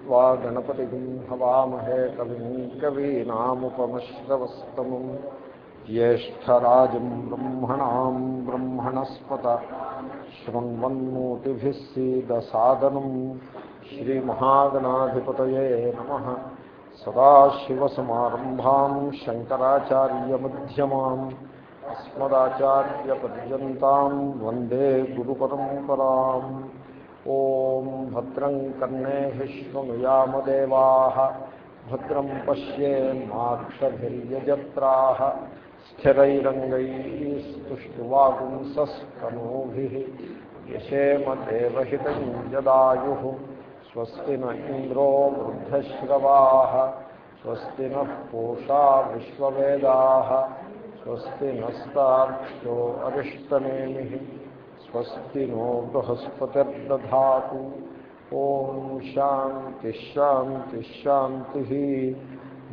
त्वा गणपतिं हवामहे कविं कवीनामुपमश्रवस्तमम् ज्येष्ठराजं ब्रह्मणां ब्रह्मणस्पत शृण्वन्मूतिभिः सीदसादनम् श्रीमहागणाधिपतये नमः सदाशिवसमारम्भां शङ्कराचार्यमध्यमाम् अस्मदाचार्यपर्यन्तां वन्दे गुरुपरम्पराम् ॐ भद्रं कर्णेः शृणुयामदेवाः भद्रं पश्येन्माक्षभिर्यजत्राः स्थिरैरङ्गैस्तुष्टुवागुंसस्तनूभिः यशेमदेवहितं जदायुः स्वस्ति न इन्द्रो वृद्धश्रवाः स्वस्ति नः पूषा विश्ववेदाः स्वस्ति नस्तार्क्ष्यो अरिष्टनेमिः స్వస్తి నో బృహస్పతిర్దా ఓం శాంతిశాంతిశాంతి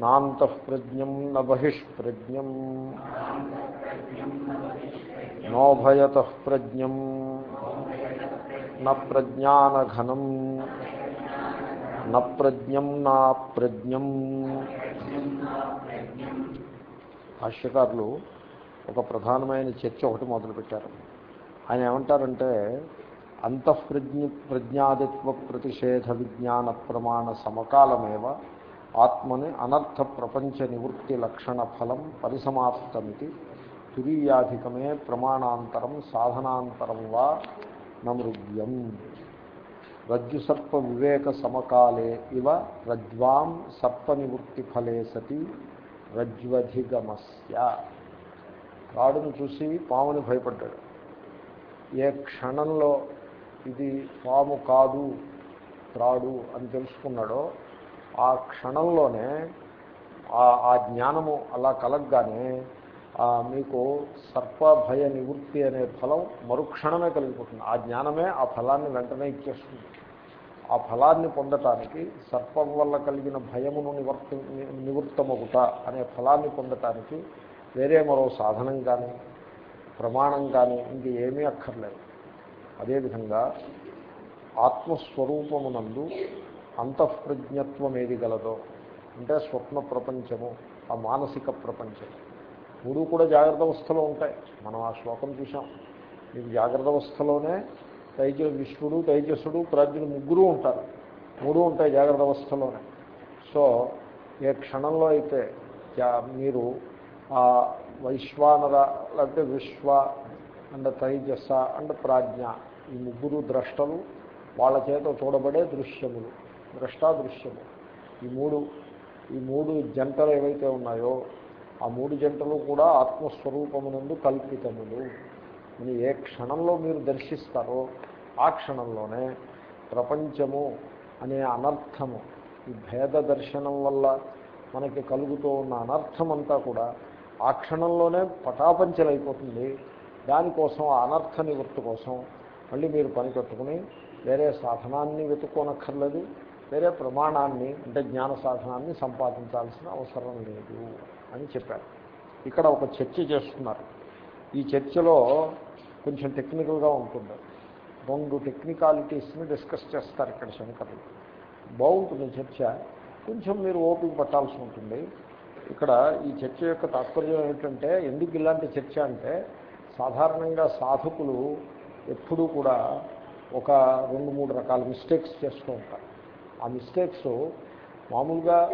నాంతఃప్రజ్ఞం న బహిష్ప్రజ్ఞం నోభయత ప్రజ్ఞం న ప్రజ్ఞానఘనం న ప్రజ్ఞం నా ప్రజ్ఞం భాష్యకారులు ఒక ప్రధానమైన చర్చ ఒకటి మొదలుపెట్టారు. ఆయన ఏమంటారంటే అంతఃప్రజ్ఞ ప్రజ్ఞాదిత్వ ప్రతిషేధ విజ్ఞాన ప్రమాణ సమకాలమేవ ఆత్మని అనర్థ ప్రపంచ నివృత్తి లక్షణ ఫలం పరిసమాప్తమితి. తురీయాధికమే ప్రమాణాంతరం సాధనాంతరం వా నమృగ్యం. రజ్జు సర్ప వివేక సమకాలే ఇవ రజ్వాం సర్ప నివృత్తి ఫలే సతి రజ్వధిగమస్య. కాడును చూసి పాముని భయపడ్డాడు. ఏ క్షణంలో ఇది పాము కాదు త్రాడు అని తెలుసుకున్నాడో ఆ క్షణంలోనే ఆ జ్ఞానము అలా కలగగానే మీకు సర్పభయ నివృత్తి అనే ఫలం మరుక్షణమే కలిగిపోతుంది. ఆ జ్ఞానమే ఆ ఫలాన్ని వెంటనే ఇచ్చేస్తుంది. ఆ ఫలాన్ని పొందటానికి సర్పం వల్ల కలిగిన భయమును నివర్తి నివృత్తమగుట అనే ఫలాన్ని పొందటానికి వేరే మరో సాధనం కానీ ప్రమాణం కానీ ఇంక ఏమీ అక్కర్లేదు. అదేవిధంగా ఆత్మస్వరూపమునందు అంతఃప్రజ్ఞత్వం ఏది గలదో అంటే స్వప్న ప్రపంచము ఆ మానసిక ప్రపంచం మూడు కూడా జాగ్రత్త అవస్థలో ఉంటాయి. మనం ఆ శ్లోకం చూసాం మీకు జాగ్రత్త అవస్థలోనే తైజ విశ్వడు తైజస్సుడు ప్రాజ్ఞుడు ముగ్గురు ఉంటారు. మూడు ఉంటాయి జాగ్రత్త అవస్థలోనే. సో ఏ క్షణంలో అయితే మీరు వైశ్వానర లేకపోతే విశ్వ అండ్ తైజస్స అండ్ ప్రాజ్ఞ ఈ ముగ్గురు ద్రష్టలు వాళ్ళ చేత చూడబడే దృశ్యములు ద్రష్టాదృశ్యము. ఈ మూడు ఈ మూడు జంటలు ఏవైతే ఉన్నాయో ఆ మూడు జంటలు కూడా ఆత్మస్వరూపమునందు కల్పితములు. అని ఏ క్షణంలో మీరు దర్శిస్తారో ఆ క్షణంలోనే ప్రపంచము అనే అనర్థము ఈ భేద దర్శనం వల్ల మనకి కలుగుతూ ఉన్న అనర్థమంతా కూడా ఆ క్షణంలోనే పటాపంచలైపోతుంది. దానికోసం అనర్థ నివృత్తి కోసం మళ్ళీ మీరు పని కట్టుకుని వేరే సాధనాన్ని వెతుక్కోనక్కర్లేదు. వేరే ప్రమాణాన్ని అంటే జ్ఞాన సాధనాన్ని సంపాదించాల్సిన అవసరం లేదు అని చెప్పారు. ఇక్కడ ఒక చర్చ చేస్తున్నారు. ఈ చర్చలో కొంచెం టెక్నికల్గా ఉంటుంది. రెండు టెక్నికాలిటీస్ని డిస్కస్ చేస్తారు ఇక్కడ శంకర్లు. బాగుంటుంది చర్చ. కొంచెం మీరు ఓపిక పట్టాల్సి ఉంటుంది. ఇక్కడ ఈ చర్చ యొక్క తాత్పర్యం ఏమిటంటే ఎందుకు ఇలాంటి చర్చ అంటే సాధారణంగా సాధకులు ఎప్పుడూ కూడా ఒక రెండు మూడు రకాల మిస్టేక్స్ చేస్తూ ఉంటారు. ఆ మిస్టేక్స్ మామూలుగా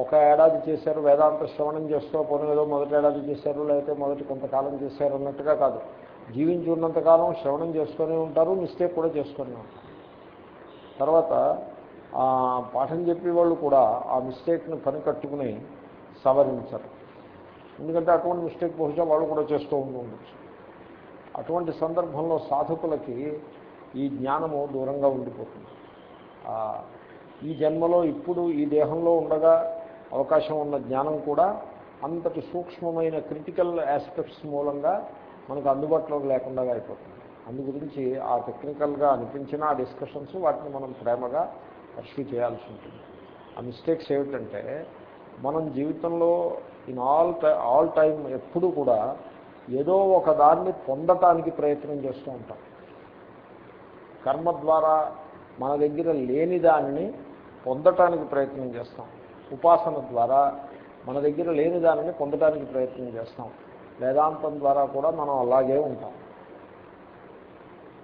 ఒక ఏడాది చేశారు వేదాంత శ్రవణం చేస్తూ పోనీ ఏదో మొదటి ఏడాది చేశారు లేకపోతే మొదటి కొంతకాలం చేశారు అన్నట్టుగా కాదు. జీవించి ఉన్నంతకాలం శ్రవణం చేస్తూనే ఉంటారు మిస్టేక్ కూడా చేస్తూనే ఉంటారు. తర్వాత పాఠం చెప్పే వాళ్ళు కూడా ఆ మిస్టేక్ని పని కట్టుకుని సవరించరు. ఎందుకంటే అటువంటి మిస్టేక్ బహుశా వాళ్ళు కూడా చేస్తూ ఉండొచ్చు. అటువంటి సందర్భంలో సాధకులకి ఈ జ్ఞానము దూరంగా ఉండిపోతుంది. ఈ జన్మలో ఇప్పుడు ఈ దేహంలో ఉండగా అవకాశం ఉన్న జ్ఞానం కూడా అంతటి సూక్ష్మమైన క్రిటికల్ ఆస్పెక్ట్స్ మూలంగా మనకు అందుబాటులో లేకుండా అయిపోతుంది. అందు గురించి ఆ టెక్నికల్గా అనిపించిన ఆ డిస్కషన్స్ వాటిని మనం ప్రేమగా పర్సూ చేయాల్సి ఉంటుంది. ఆ మిస్టేక్స్ ఏమిటంటే మనం జీవితంలో ఇన్ ఆల్ ఆల్ టైం ఎప్పుడు కూడా ఏదో ఒక దాన్ని పొందటానికి ప్రయత్నం చేస్తూ ఉంటాం. కర్మ ద్వారా మన దగ్గర లేని దానిని పొందటానికి ప్రయత్నం చేస్తాం. ఉపాసన ద్వారా మన దగ్గర లేని దానిని పొందటానికి ప్రయత్నం చేస్తాం. వేదాంతం ద్వారా కూడా మనం అలాగే ఉంటాం.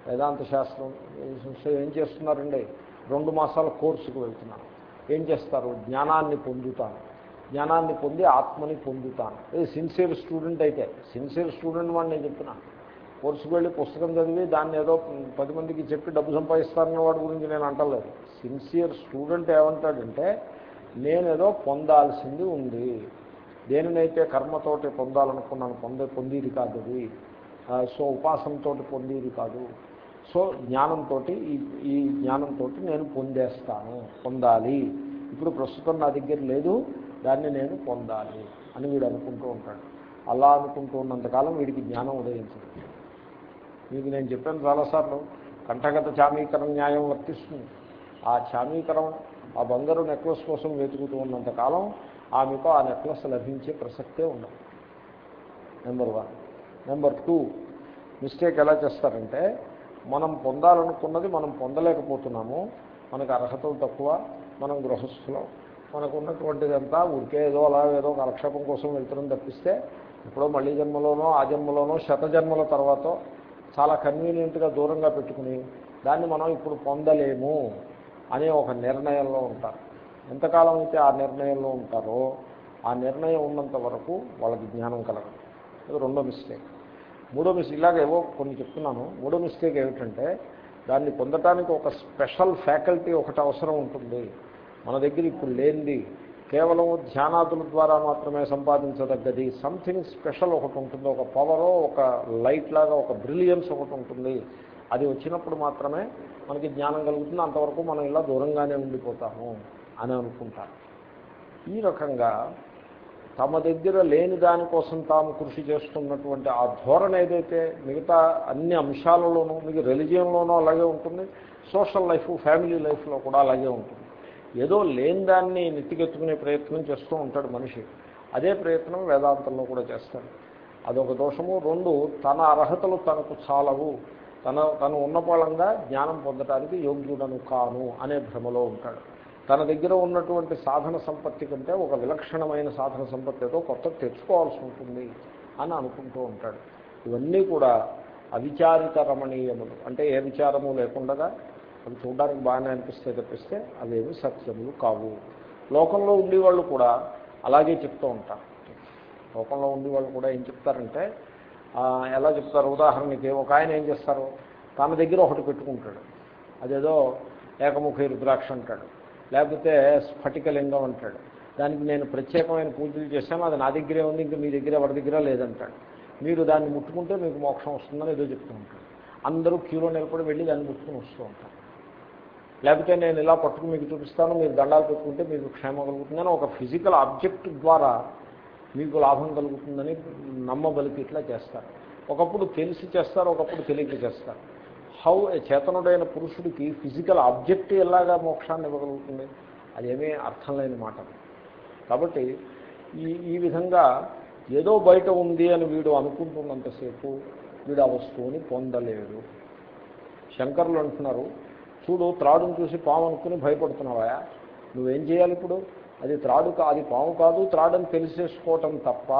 వేదాంత శాస్త్రం ఏం చేస్తున్నారండి? రెండు మాసాల కోర్సుకు వెళ్తున్నాను. ఏం చేస్తారు? జ్ఞానాన్ని పొందుతాను. జ్ఞానాన్ని పొంది ఆత్మని పొందుతాను. ఇది సిన్సియర్ స్టూడెంట్ అయితే సిన్సియర్ స్టూడెంట్ వాడిని నేను చెప్తున్నాను కోర్సుకు వెళ్ళి పుస్తకం చదివి దాన్ని ఏదో పది మందికి చెప్పి డబ్బు సంపాదిస్తానన్న వాడి గురించి నేను అంటలేదు. సిన్సియర్ స్టూడెంట్ ఏమంటాడంటే నేనేదో పొందాల్సింది ఉంది. దేనినైతే కర్మతోటి పొందాలనుకున్నాను పొందే పొందేది కాదు అది. సో ఉపాసనతో పొందేది కాదు. సో జ్ఞానంతో ఈ ఈ జ్ఞానంతో నేను పొందేస్తాను పొందాలి. ఇప్పుడు ప్రస్తుతం నా దగ్గర లేదు. దాన్ని నేను పొందాలి అని వీడు అనుకుంటూ ఉంటాడు. అలా అనుకుంటూ ఉన్నంతకాలం వీడికి జ్ఞానం ఉదయించదు. మీకు నేను చెప్పాను చాలాసార్లు కంఠగత చామీకరణ న్యాయం వర్తిస్తుంది. ఆ చామీకరం ఆ బంగారు నెక్లెస్ కోసం వెతుకుతూ ఉన్నంతకాలం ఆమెకు ఆ నెక్లెస్ లభించే ప్రసక్తే ఉండదు. Number one number two mistake ఎలా చేస్తారంటే మనం పొందాలనుకున్నది మనం పొందలేకపోతున్నాము మనకు అర్హతలు తక్కువ మనం గృహస్థులం. మనకున్నటువంటిదంతా ఊరికే ఏదో అలా ఏదో కాలక్షేపం కోసం వెళ్తున్నాం తప్పిస్తే ఎప్పుడో మళ్ళీ జన్మలోనో ఆ జన్మలోనో శత జన్మల తర్వాత చాలా కన్వీనియంట్గా దూరంగా పెట్టుకుని దాన్ని మనం ఇప్పుడు పొందలేము అనే ఒక నిర్ణయంలో ఉంటారు ఎంతకాలం అయితే ఆ నిర్ణయంలో ఉంటారో ఆ నిర్ణయం ఉన్నంత వరకు వాళ్ళకి జ్ఞానం కలగదు. ఇది రెండో మిస్టేక్. మూడో మిస్టేక్ ఇలాగ ఏవో కొన్ని చెప్తున్నాను. మూడో మిస్టేక్ ఏమిటంటే దాన్ని పొందటానికి ఒక స్పెషల్ ఫ్యాకల్టీ ఒకటి అవసరం ఉంటుంది. మన దగ్గర ఇప్పుడు లేనిది కేవలం ధ్యానాదుల ద్వారా మాత్రమే సంపాదించదగ్గది. సంథింగ్ స్పెషల్ ఒకటి ఉంటుంది. ఒక పవరో ఒక లైట్ లాగా ఒక బ్రిలియన్స్ ఒకటి ఉంటుంది. అది వచ్చినప్పుడు మాత్రమే మనకి జ్ఞానం కలుగుతుంది. అంతవరకు మనం ఇలా దూరంగానే ఉండిపోతాము అని అనుకుంటారు. ఈ రకంగా తమ దగ్గర లేని దానికోసం తాము కృషి చేస్తున్నటువంటి ఆ ధోరణి ఏదైతే మిగతా అన్ని అంశాలలోనూ మీకు రిలిజియన్లోనూ అలాగే ఉంటుంది సోషల్ లైఫ్ ఫ్యామిలీ లైఫ్లో కూడా అలాగే ఉంటుంది. ఏదో లేని దాన్ని నెత్తికెత్తుకునే ప్రయత్నం చేస్తూ ఉంటాడు మనిషి. అదే ప్రయత్నం వేదాంతంలో కూడా చేస్తాడు. అదొక దోషము. రెండు తన అర్హతలు తనకు చాలవు. తన తను ఉన్నపాళంగా జ్ఞానం పొందడానికి యోగ్యుడను కాను అనే భ్రమలో ఉంటాడు. తన దగ్గర ఉన్నటువంటి సాధన సంపత్తి కంటే ఒక విలక్షణమైన సాధన సంపత్తి ఏదో కొత్త తెచ్చుకోవాల్సి ఉంటుంది అని అనుకుంటూ ఉంటాడు. ఇవన్నీ కూడా అవిచారిత రమణీయములు. అంటే ఏ విచారము లేకుండా అవి చూడడానికి బాగానే అనిపిస్తే తప్పిస్తే అవేమి సత్యములు కావు. లోకంలో ఉండేవాళ్ళు కూడా అలాగే చెప్తూ ఉంటారు. లోకంలో ఉండేవాళ్ళు కూడా ఏం చెప్తారంటే ఎలా చెప్తారు? ఉదాహరణకి ఒక ఆయన ఏం చేస్తారు? తన దగ్గర ఒకటి పెట్టుకుంటాడు. అదేదో ఏకముఖి రుద్రాక్ష అంటాడు. లేకపోతే స్ఫటికలింగం అంటాడు. దానికి నేను ప్రత్యేకమైన పూజలు చేశాను అది నా దగ్గరే ఉంది ఇంకా మీ దగ్గర ఎవరి దగ్గర లేదంటాడు. మీరు దాన్ని ముట్టుకుంటే మీకు మోక్షం వస్తుందని ఏదో చెప్తూ ఉంటాడు అందరూ క్యూలో నిలబడి వెళ్ళి దాన్ని ముట్టుకుని వస్తూ ఉంటారు. లేకపోతే నేను ఇలా పట్టుకుని మీకు చూపిస్తాను మీరు దండాలు పెట్టుకుంటే మీకు క్షేమం కలుగుతుందని ఒక ఫిజికల్ ఆబ్జెక్ట్ ద్వారా మీకు లాభం కలుగుతుందని నమ్మబలికి ఇట్లా చేస్తారు. ఒకప్పుడు తెలిసి చేస్తారు ఒకప్పుడు తెలియక చేస్తారు. హౌ చేతనుడైన పురుషుడికి ఫిజికల్ ఆబ్జెక్ట్ ఎలాగా మోక్షాన్ని ఇవ్వగలుగుతుంది? అదేమీ అర్థం లేని మాట. కాబట్టి ఈ ఈ విధంగా ఏదో బయట ఉంది అని వీడు అనుకుంటున్నంతసేపు వీడు ఆ వస్తువుని పొందలేడు. శంకర్లు అంటున్నారు చూడు త్రాడును చూసి పాము అనుకుని భయపడుతున్నావా? నువ్వేం చేయాలి ఇప్పుడు? అది త్రాడు అది పాము కాదు త్రాడని తెలిసేసుకోవటం తప్ప.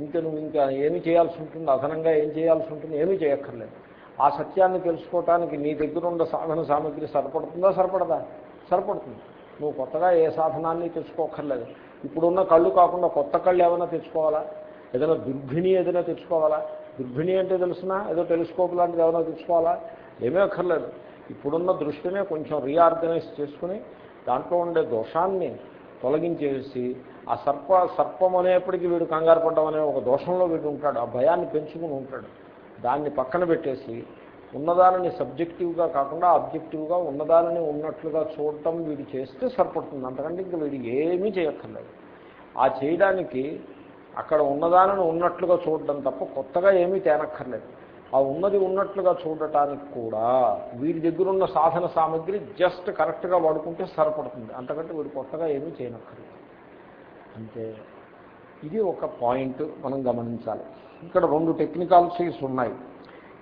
ఇంకా నువ్వు ఇంకా ఏమి చేయాల్సి ఉంటుంది? అదనంగా ఏం చేయాల్సి ఉంటుంది? ఏమీ చేయక్కర్లేదు. ఆ సత్యాన్ని తెలుసుకోవటానికి నీ దగ్గర ఉన్న సాధన సామగ్రి సరిపడుతుందా? సరిపడదా? సరిపడుతుంది. నువ్వు కొత్తగా ఏ సాధనాన్ని తెచ్చుకోకర్లేదు ఇప్పుడున్న కళ్ళు కాకుండా కొత్త కళ్ళు ఏమైనా తెచ్చుకోవాలా? ఏదైనా దుర్భిణి ఏదైనా తెచ్చుకోవాలా? దుర్భిణి అంటే తెలిసినా? ఏదో టెలిస్కోప్ లాంటిది ఏమైనా తెచ్చుకోవాలా? ఏమీ అక్కర్లేదు. ఇప్పుడున్న దృష్టినే కొంచెం రీఆర్గనైజ్ చేసుకుని దాంట్లో ఉండే దోషాన్ని తొలగించేసి ఆ సర్ప సర్పం అనేప్పటికీ వీడు కంగారు పడ్డం అనే ఒక దోషంలో వీడు ఉంటాడు. ఆ భయాన్ని పెంచుకుని ఉంటాడు. దాన్ని పక్కన పెట్టేసి ఉన్నదానిని సబ్జెక్టివ్గా కాకుండా ఆబ్జెక్టివ్గా ఉన్నదానిని ఉన్నట్లుగా చూడటం వీడు చేస్తే సరిపడుతుంది. అంతకంటే ఇంకా వీడు ఏమీ చేయక్కర్లేదు. ఆ చేయడానికి అక్కడ ఉన్నదానిని ఉన్నట్లుగా చూడడం తప్ప కొత్తగా ఏమీ తేనక్కర్లేదు. ఆ ఉన్నది ఉన్నట్లుగా చూడటానికి కూడా వీడి దగ్గర ఉన్న సాధన సామగ్రి జస్ట్ కరెక్ట్గా వాడుకుంటే సరిపడుతుంది. అంతకంటే వీడు కొత్తగా ఏమీ చేయనక్కర్లేదు. అంతే ఇది ఒక పాయింట్ మనం గమనించాలి. ఇక్కడ రెండు టెక్నికాలజీస్ ఉన్నాయి.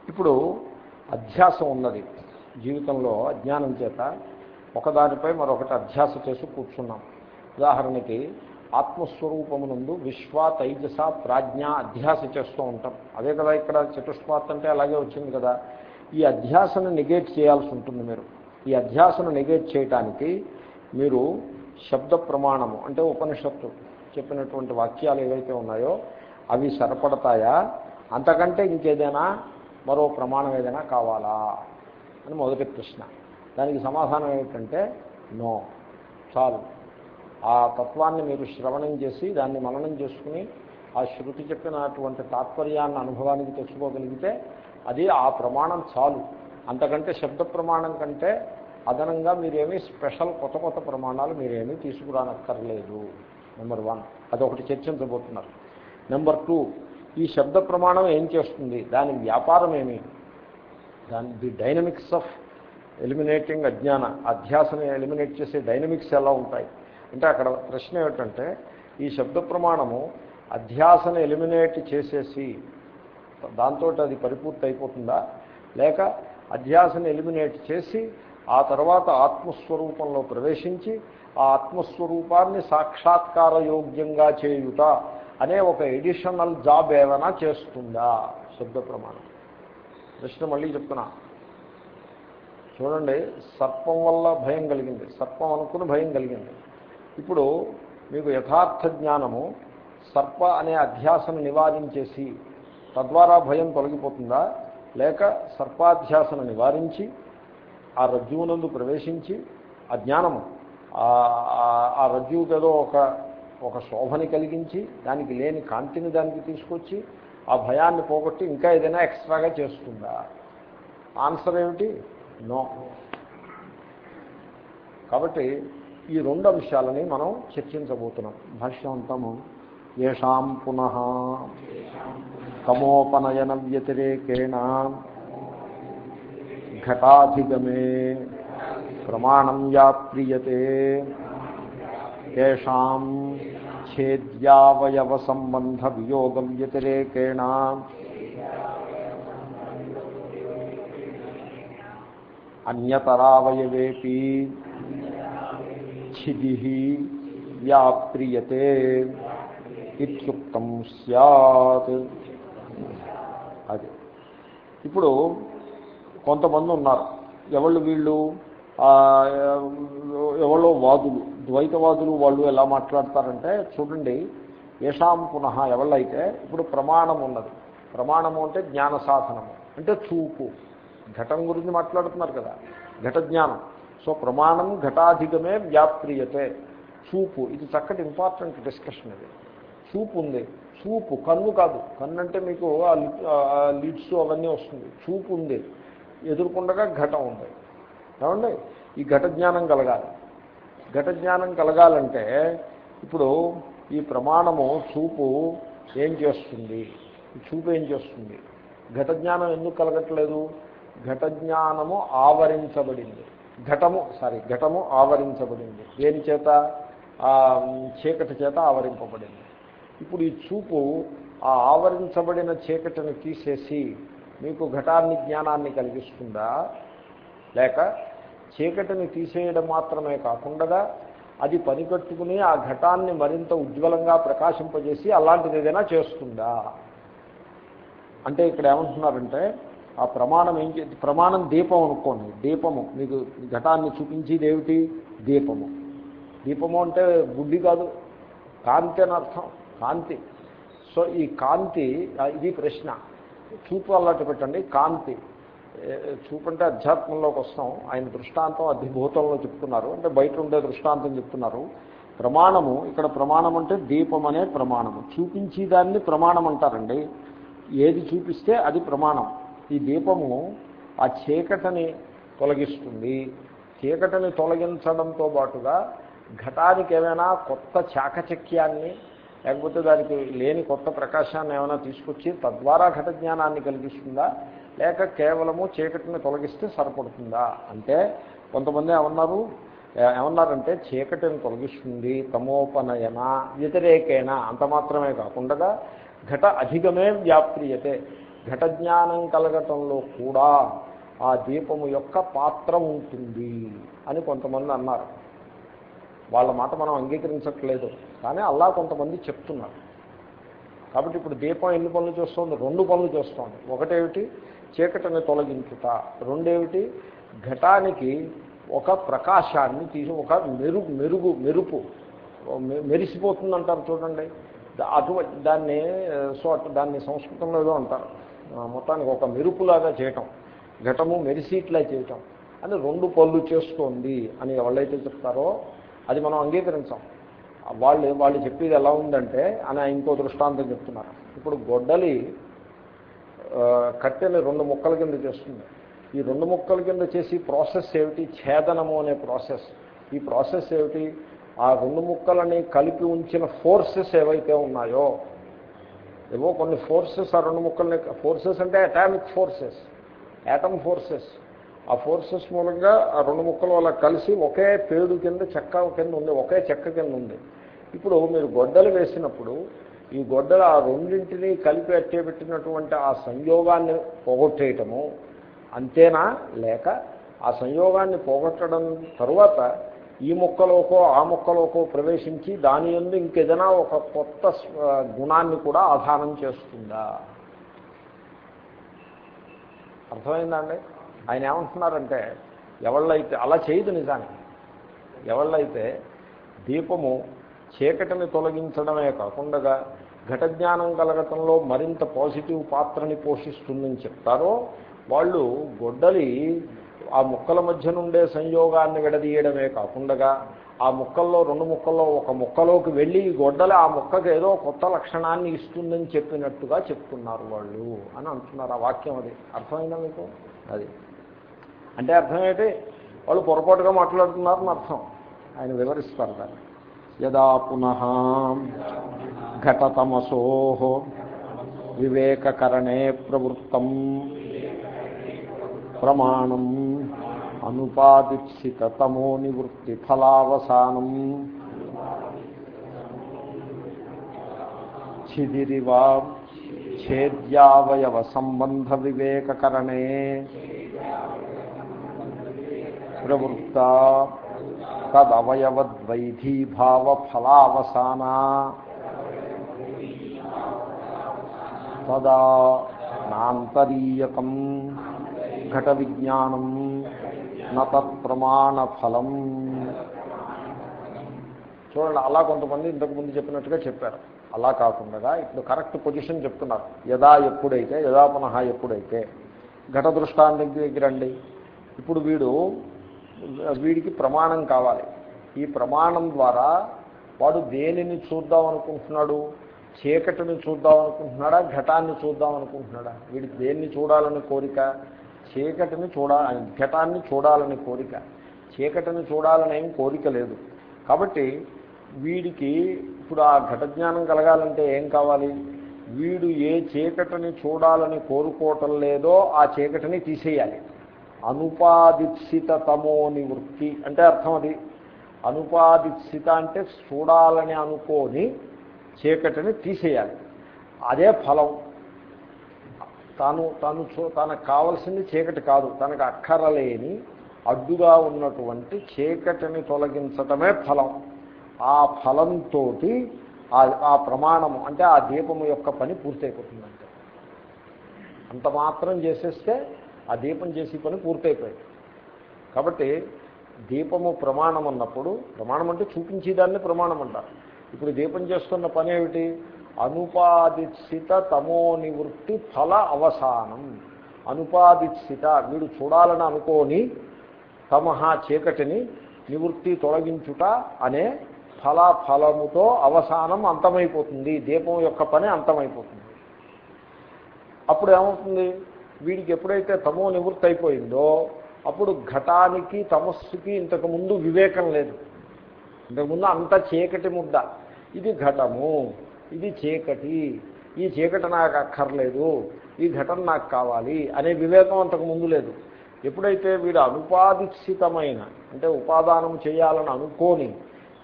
ఇప్పుడు అధ్యాసం ఉన్నది. జీవితంలో అజ్ఞానం చేత ఒకదానిపై మరొకటి అధ్యాస చేసి కూర్చున్నాం. ఉదాహరణకి ఆత్మస్వరూపమునందు విశ్వ తైజస ప్రాజ్ఞ అధ్యాస చేస్తూ ఉంటాం. అదే కదా ఇక్కడ చతుష్పాత్ అంటే అలాగే వచ్చింది కదా. ఈ అధ్యాసను నెగేట్ చేయాల్సి ఉంటుంది మీరు. ఈ అధ్యాసను నెగేట్ చేయటానికి మీరు శబ్ద ప్రమాణము అంటే ఉపనిషత్తు చెప్పినటువంటి వాక్యాలు ఏవైతే ఉన్నాయో అవి సరిపడతాయా? అంతకంటే ఇంకేదైనా మరో ప్రమాణం ఏదైనా కావాలా? అని మొదటి ప్రశ్న. దానికి సమాధానం ఏమిటంటే నో. చాలు. ఆ తత్వాన్ని మీరు శ్రవణం చేసి దాన్ని మననం చేసుకుని ఆ శృతి చెప్పినటువంటి తాత్పర్యాన్ని అనుభవానికి తెచ్చుకోగలిగితే అది ఆ ప్రమాణం చాలు. అంతకంటే శబ్ద ప్రమాణం కంటే అదనంగా మీరేమీ స్పెషల్ కొత్త కొత్త ప్రమాణాలు మీరేమీ తీసుకురానక్కర్లేదు. నెంబర్ వన్ అదొకటి చర్చించబోతున్నారు. నెంబర్ టూ ఈ శబ్ద ప్రమాణం ఏం చేస్తుంది? దాని వ్యాపారం ఏమి? దాని ది డైనమిక్స్ ఆఫ్ ఎలిమినేటింగ్ అజ్ఞాన అధ్యాసని ఎలిమినేట్ చేసే డైనమిక్స్ ఎలా ఉంటాయి? అంటే అక్కడ ప్రశ్న ఏమిటంటే ఈ శబ్ద ప్రమాణము అధ్యాసను ఎలిమినేట్ చేసేసి దాంతో అది పరిపూర్తి అయిపోతుందా లేక అధ్యాసను ఎలిమినేట్ చేసి ఆ తర్వాత ఆత్మస్వరూపంలో ప్రవేశించి ఆ ఆత్మస్వరూపాన్ని సాక్షాత్కార యోగ్యంగా చేయుట అనే ఒక ఎడిషనల్ జాబ్ ఏమైనా చేస్తుందా? శబ్ద ప్రమాణం. ప్రశ్న మళ్ళీ చెప్తున్నా. చూడండి సర్పం వల్ల భయం కలిగింది. సర్పం అనుకుని భయం కలిగింది. ఇప్పుడు మీకు యథార్థ జ్ఞానము సర్ప అనే అధ్యాసను నివారించేసి తద్వారా భయం తొలగిపోతుందా? లేక సర్పాధ్యాసను నివారించి ఆ రజ్జువునందు ప్రవేశించి ఆ జ్ఞానము ఆ రజ్జువుకి ఏదో ఒక ఒక శోభని కలిగించి దానికి లేని కాంతిని దానికి తీసుకొచ్చి ఆ భయాన్ని పోగొట్టి ఇంకా ఏదైనా ఎక్స్ట్రాగా చేస్తుందా? ఆన్సర్ ఏమిటి? నో. కాబట్టి ఈ రెండు అంశాలని మనం చర్చించబోతున్నాం. భాష్యం అంటాము ఏషాం పునః తమోపనయన వ్యతిరేకేణ ఘటాధిగమే ప్రమాణం యాప్రియతే తేషాం ఛేద్యావయవ సంబంధ వియోగ వ్యతిరేకేణ. అన్యతరావయవేపి ఛిది వ్యాప్రియతే ఇత్యుక్తం సత్ అది. ఇప్పుడు కొంతమంది ఉన్నారు. ఎవళ్ళు వీళ్ళు? ఎవరో వాదులు. ద్వైతవాదులు వాళ్ళు ఎలా మాట్లాడతారంటే చూడండి యశాం పునః ఎవళ్ళైతే ఇప్పుడు ప్రమాణం ఉన్నది. ప్రమాణము అంటే జ్ఞాన సాధనము. అంటే చూపు. ఘటం గురించి మాట్లాడుతున్నారు కదా. ఘట జ్ఞానం సో ప్రమాణం ఘటాధికమే వ్యాప్రియతే చూపు ఇది చక్కటి ఇంపార్టెంట్ డిస్కషన్ ఇది. చూపు ఉంది. చూపు కన్ను కాదు. కన్ను అంటే మీకు ఆ లిడ్స్ అవన్నీ వస్తుంది. చూపు ఉంది. ఎదుర్కొండగా ఘటం ఉంది. ఏమండి? ఈ ఘట జ్ఞానం కలగాలి. ఘట జ్ఞానం కలగాలంటే ఇప్పుడు ఈ ప్రమాణము చూపు ఏం చేస్తుంది? చూపు ఏం చేస్తుంది? ఘట జ్ఞానం ఎందుకు కలగట్లేదు? ఘట జ్ఞానము ఆవరించబడింది. ఘటము సారీ ఘటము ఆవరించబడింది. దేని చేత? చీకటి చేత ఆవరింపబడింది. ఇప్పుడు ఈ చూపు ఆ ఆవరించబడిన చీకటిని తీసేసి మీకు ఘటాన్ని జ్ఞానాన్ని కలిగిస్తుందా? లేక చీకటిని తీసేయడం మాత్రమే కాకుండా అది పనికట్టుకుని ఆ ఘటాన్ని మరింత ఉజ్వలంగా ప్రకాశింపజేసి అలాంటిది ఏదైనా చేస్తుందా? అంటే ఇక్కడ ఏమంటున్నారంటే ఆ ప్రమాణం ఏం ప్రమాణం దీపం అనుకోండి. దీపము. మీకు ఘటాన్ని చూపించేది ఏమిటి? దీపము. దీపము అంటే బుద్ధి కాదు. కాంతి అని అర్థం. కాంతి. సో ఈ కాంతి ఇది ప్రశ్న. చూపు అల్లటి పెట్టండి. కాంతి. చూపు అంటే అధ్యాత్మంలోకి వస్తాం. ఆయన దృష్టాంతం అధిభూతంలో చెప్తున్నారు. అంటే బయట ఉండే దృష్టాంతం చెప్తున్నారు. ప్రమాణము ఇక్కడ ప్రమాణం అంటే దీపం అనే ప్రమాణము. చూపించేదాన్ని ప్రమాణం అంటారండి. ఏది చూపిస్తే అది ప్రమాణం. ఈ దీపము ఆ చీకటిని తొలగిస్తుంది. చీకటిని తొలగించడంతో పాటుగా ఘటానికి ఏమైనా కొత్త చాకచక్యాన్ని లేకపోతే దానికి లేని కొత్త ప్రకాశాన్ని ఏమైనా తీసుకొచ్చి తద్వారా ఘట జ్ఞానాన్ని కలిగిస్తుందా? లేక కేవలము చీకటిని తొలగిస్తే సరిపడుతుందా? అంటే కొంతమంది ఏమన్నారు? ఏమన్నారంటే చీకటిని తొలగిస్తుంది తమోపనయన వ్యతిరేకేన అంత మాత్రమే కాకుండా ఘట అధికమే వ్యాప్రియతే ఘట జ్ఞానం కలగటంలో కూడా ఆ దీపము యొక్క పాత్ర ఉంటుంది అని కొంతమంది అన్నారు. వాళ్ళ మాట మనం అంగీకరించట్లేదు. కానీ అలా కొంతమంది చెప్తున్నారు. కాబట్టి ఇప్పుడు దీపం ఎన్ని పనులు చేస్తుంది? రెండు పనులు చేస్తోంది. ఒకటేమిటి? చీకటిని తొలగించుట. రెండేమిటి? ఘటానికి ఒక ప్రకాశాన్ని తీసి ఒక మెరుగు మెరుగు మెరుపు. మెరిసిపోతుందంటారు చూడండి. అటువంటి దాన్ని సో దాన్ని సంస్కృతంలో ఏదో అంటారు. మొత్తానికి ఒక మెరుపులాగా చేయటం ఘటము మెరిసీట్లా చేయటం అని రెండు పళ్ళు చేస్తోంది అని ఎవరైతే చెప్తారో అది మనం అంగీకరించాం. వాళ్ళు వాళ్ళు చెప్పేది ఎలా ఉందంటే అని ఇంకో దృష్టాంతం చెప్తున్నారు. ఇప్పుడు గొడ్డలి కట్టెని రెండు ముక్కల కింద చేస్తుంది. ఈ రెండు ముక్కల కింద చేసి ప్రాసెస్ ఏమిటి? ఛేదనము అనే ప్రాసెస్. ఈ ప్రాసెస్ ఏమిటి? ఆ రెండు ముక్కలని కలిపి ఉంచిన ఫోర్సెస్ ఏవైతే ఉన్నాయో ఏవో కొన్ని ఫోర్సెస్ ఆ రెండు ముక్కల్ని ఫోర్సెస్ అంటే అటామిక్ ఫోర్సెస్ యాటమ్ ఫోర్సెస్ ఆ ఫోర్సెస్ మూలంగా ఆ రెండు ముక్కలు అలా కలిసి ఒకే పేడు కింద చెక్క కింద ఉంది ఒకే చెక్క కింద ఉంది. ఇప్పుడు మీరు గొడ్డలు వేసినప్పుడు ఈ గొడ్డలు ఆ రెండింటినీ కలిపి అట్టే పెట్టినటువంటి ఆ సంయోగాన్ని పోగొట్టేయటము అంతేనా? లేక ఆ సంయోగాన్ని పోగొట్టడం తరువాత ఈ మొక్కలోకో ఆ మొక్కలోకో ప్రవేశించి దాని ఎందు ఇంకేదైనా ఒక కొత్త గుణాన్ని కూడా ఆధారం చేస్తుందా? అర్థమైందండి? ఆయన ఏమంటున్నారంటే ఎవళ్ళైతే అలా చేయదు నిజానికి. ఎవళ్ళైతే దీపము చీకటిని తొలగించడమే కాకుండా ఘటజ్ఞానం కలగటంలో మరింత పాజిటివ్ పాత్రని పోషిస్తుందని చెప్తారో వాళ్ళు గొడ్డలి ఆ ముక్కల మధ్య నుండే సంయోగాన్ని విడదీయడమే కాకుండా ఆ ముక్కల్లో రెండు ముక్కల్లో ఒక ముక్కలోకి వెళ్ళి ఈ ఆ ముక్కకు ఏదో కొత్త లక్షణాన్ని ఇస్తుందని చెప్పినట్టుగా చెప్తున్నారు వాళ్ళు అని అంటున్నారు. ఆ వాక్యం అది. అర్థమైందా మీకు? అది. అంటే అర్థం ఏంటి? వాళ్ళు పొరపాటుగా మాట్లాడుతున్నారని అర్థం. ఆయన వివరిస్తారు దాన్ని. యదా పునః ఘటతమసో వివేకకరణే ప్రవృత్తం. ప్రమాణం అనుపాదిత్సితమో నివృత్తి ఫలావసానం ఛిదిరివా ఛేద్యావయవ సంబంధ వివేకకరణే ప్రవృత్త తదవయవద్వైధీభావ ఫలావసానా తదా నాంతరీయకం ఘట విజ్ఞానం నతత్ప్రమాణ ఫలం చూడండి అలా కొంతమంది ఇంతకుముందు చెప్పినట్టుగా చెప్పారు. అలా కాకుండా ఇప్పుడు కరెక్ట్ పొజిషన్ చెప్తున్నారు. యదా ఎప్పుడైతే యదా పునః ఎప్పుడైతే ఘట దృష్టాంతం దగ్గరండి ఇప్పుడు వీడు వీడికి ప్రమాణం కావాలి. ఈ ప్రమాణం ద్వారా వాడు దేనిని చూద్దాం అనుకుంటున్నాడు? చీకటిని చూద్దాం అనుకుంటున్నాడా? ఘటాన్ని చూద్దాం అనుకుంటున్నాడా? వీడికి దేన్ని చూడాలని కోరిక? చీకటిని చూడా ఘటాన్ని చూడాలని కోరిక. చీకటిని చూడాలనేం కోరిక లేదు. కాబట్టి వీడికి ఇప్పుడు ఆ ఘట జ్ఞానం కలగాలంటే ఏం కావాలి? వీడు ఏ చీకటిని చూడాలని కోరుకోవటం లేదో ఆ చీకటిని తీసేయాలి. అనుపాదిత్సిత తమో నివృత్తి అంటే అర్థం అది. అనుపాదిత్సిత అంటే చూడాలని అనుకోని చీకటిని తీసేయాలి. అదే ఫలం. తాను తాను చూ తనకు కావలసింది చీకటి కాదు. తనకు అక్కరలేని అడ్డుగా ఉన్నటువంటి చీకటిని తొలగించటమే ఫలం. ఆ ఫలంతో ఆ ప్రమాణము అంటే ఆ దీపము యొక్క పని పూర్తయిపోతుందంటే. అంత మాత్రం చేసేస్తే ఆ దీపం చేసే పని పూర్తయిపోయింది. కాబట్టి దీపము ప్రమాణం అన్నప్పుడు ప్రమాణం అంటే చూపించేదాన్ని ప్రమాణం అంటారు ఇప్పుడు దీపం చేస్తున్న పని ఏమిటి? అనుపాదిత్సిత తమో నివృత్తి ఫల అవసానం. అనుపాదిత్సిత వీడు చూడాలని అనుకోని తమహ చీకటిని నివృత్తి తొలగించుట అనే ఫల ఫలముతో అవసానం అంతమైపోతుంది. దీపం యొక్క పని అంతమైపోతుంది. అప్పుడు ఏమవుతుంది? వీడికి ఎప్పుడైతే తమో నివృత్తి అయిపోయిందో అప్పుడు ఘటానికి తమస్సుకి ఇంతకుముందు వివేకం లేదు. ఇంతకుముందు అంత చీకటి ముద్ద. ఇది ఘటము. ఇది చీకటి. ఈ చీకటి నాకు అక్కర్లేదు. ఈ ఘటన నాకు కావాలి అనే వివేకం అంతకు ముందు లేదు. ఎప్పుడైతే వీడు అనుపాదిక్షితమైన అంటే ఉపాదానం చేయాలని అనుకోని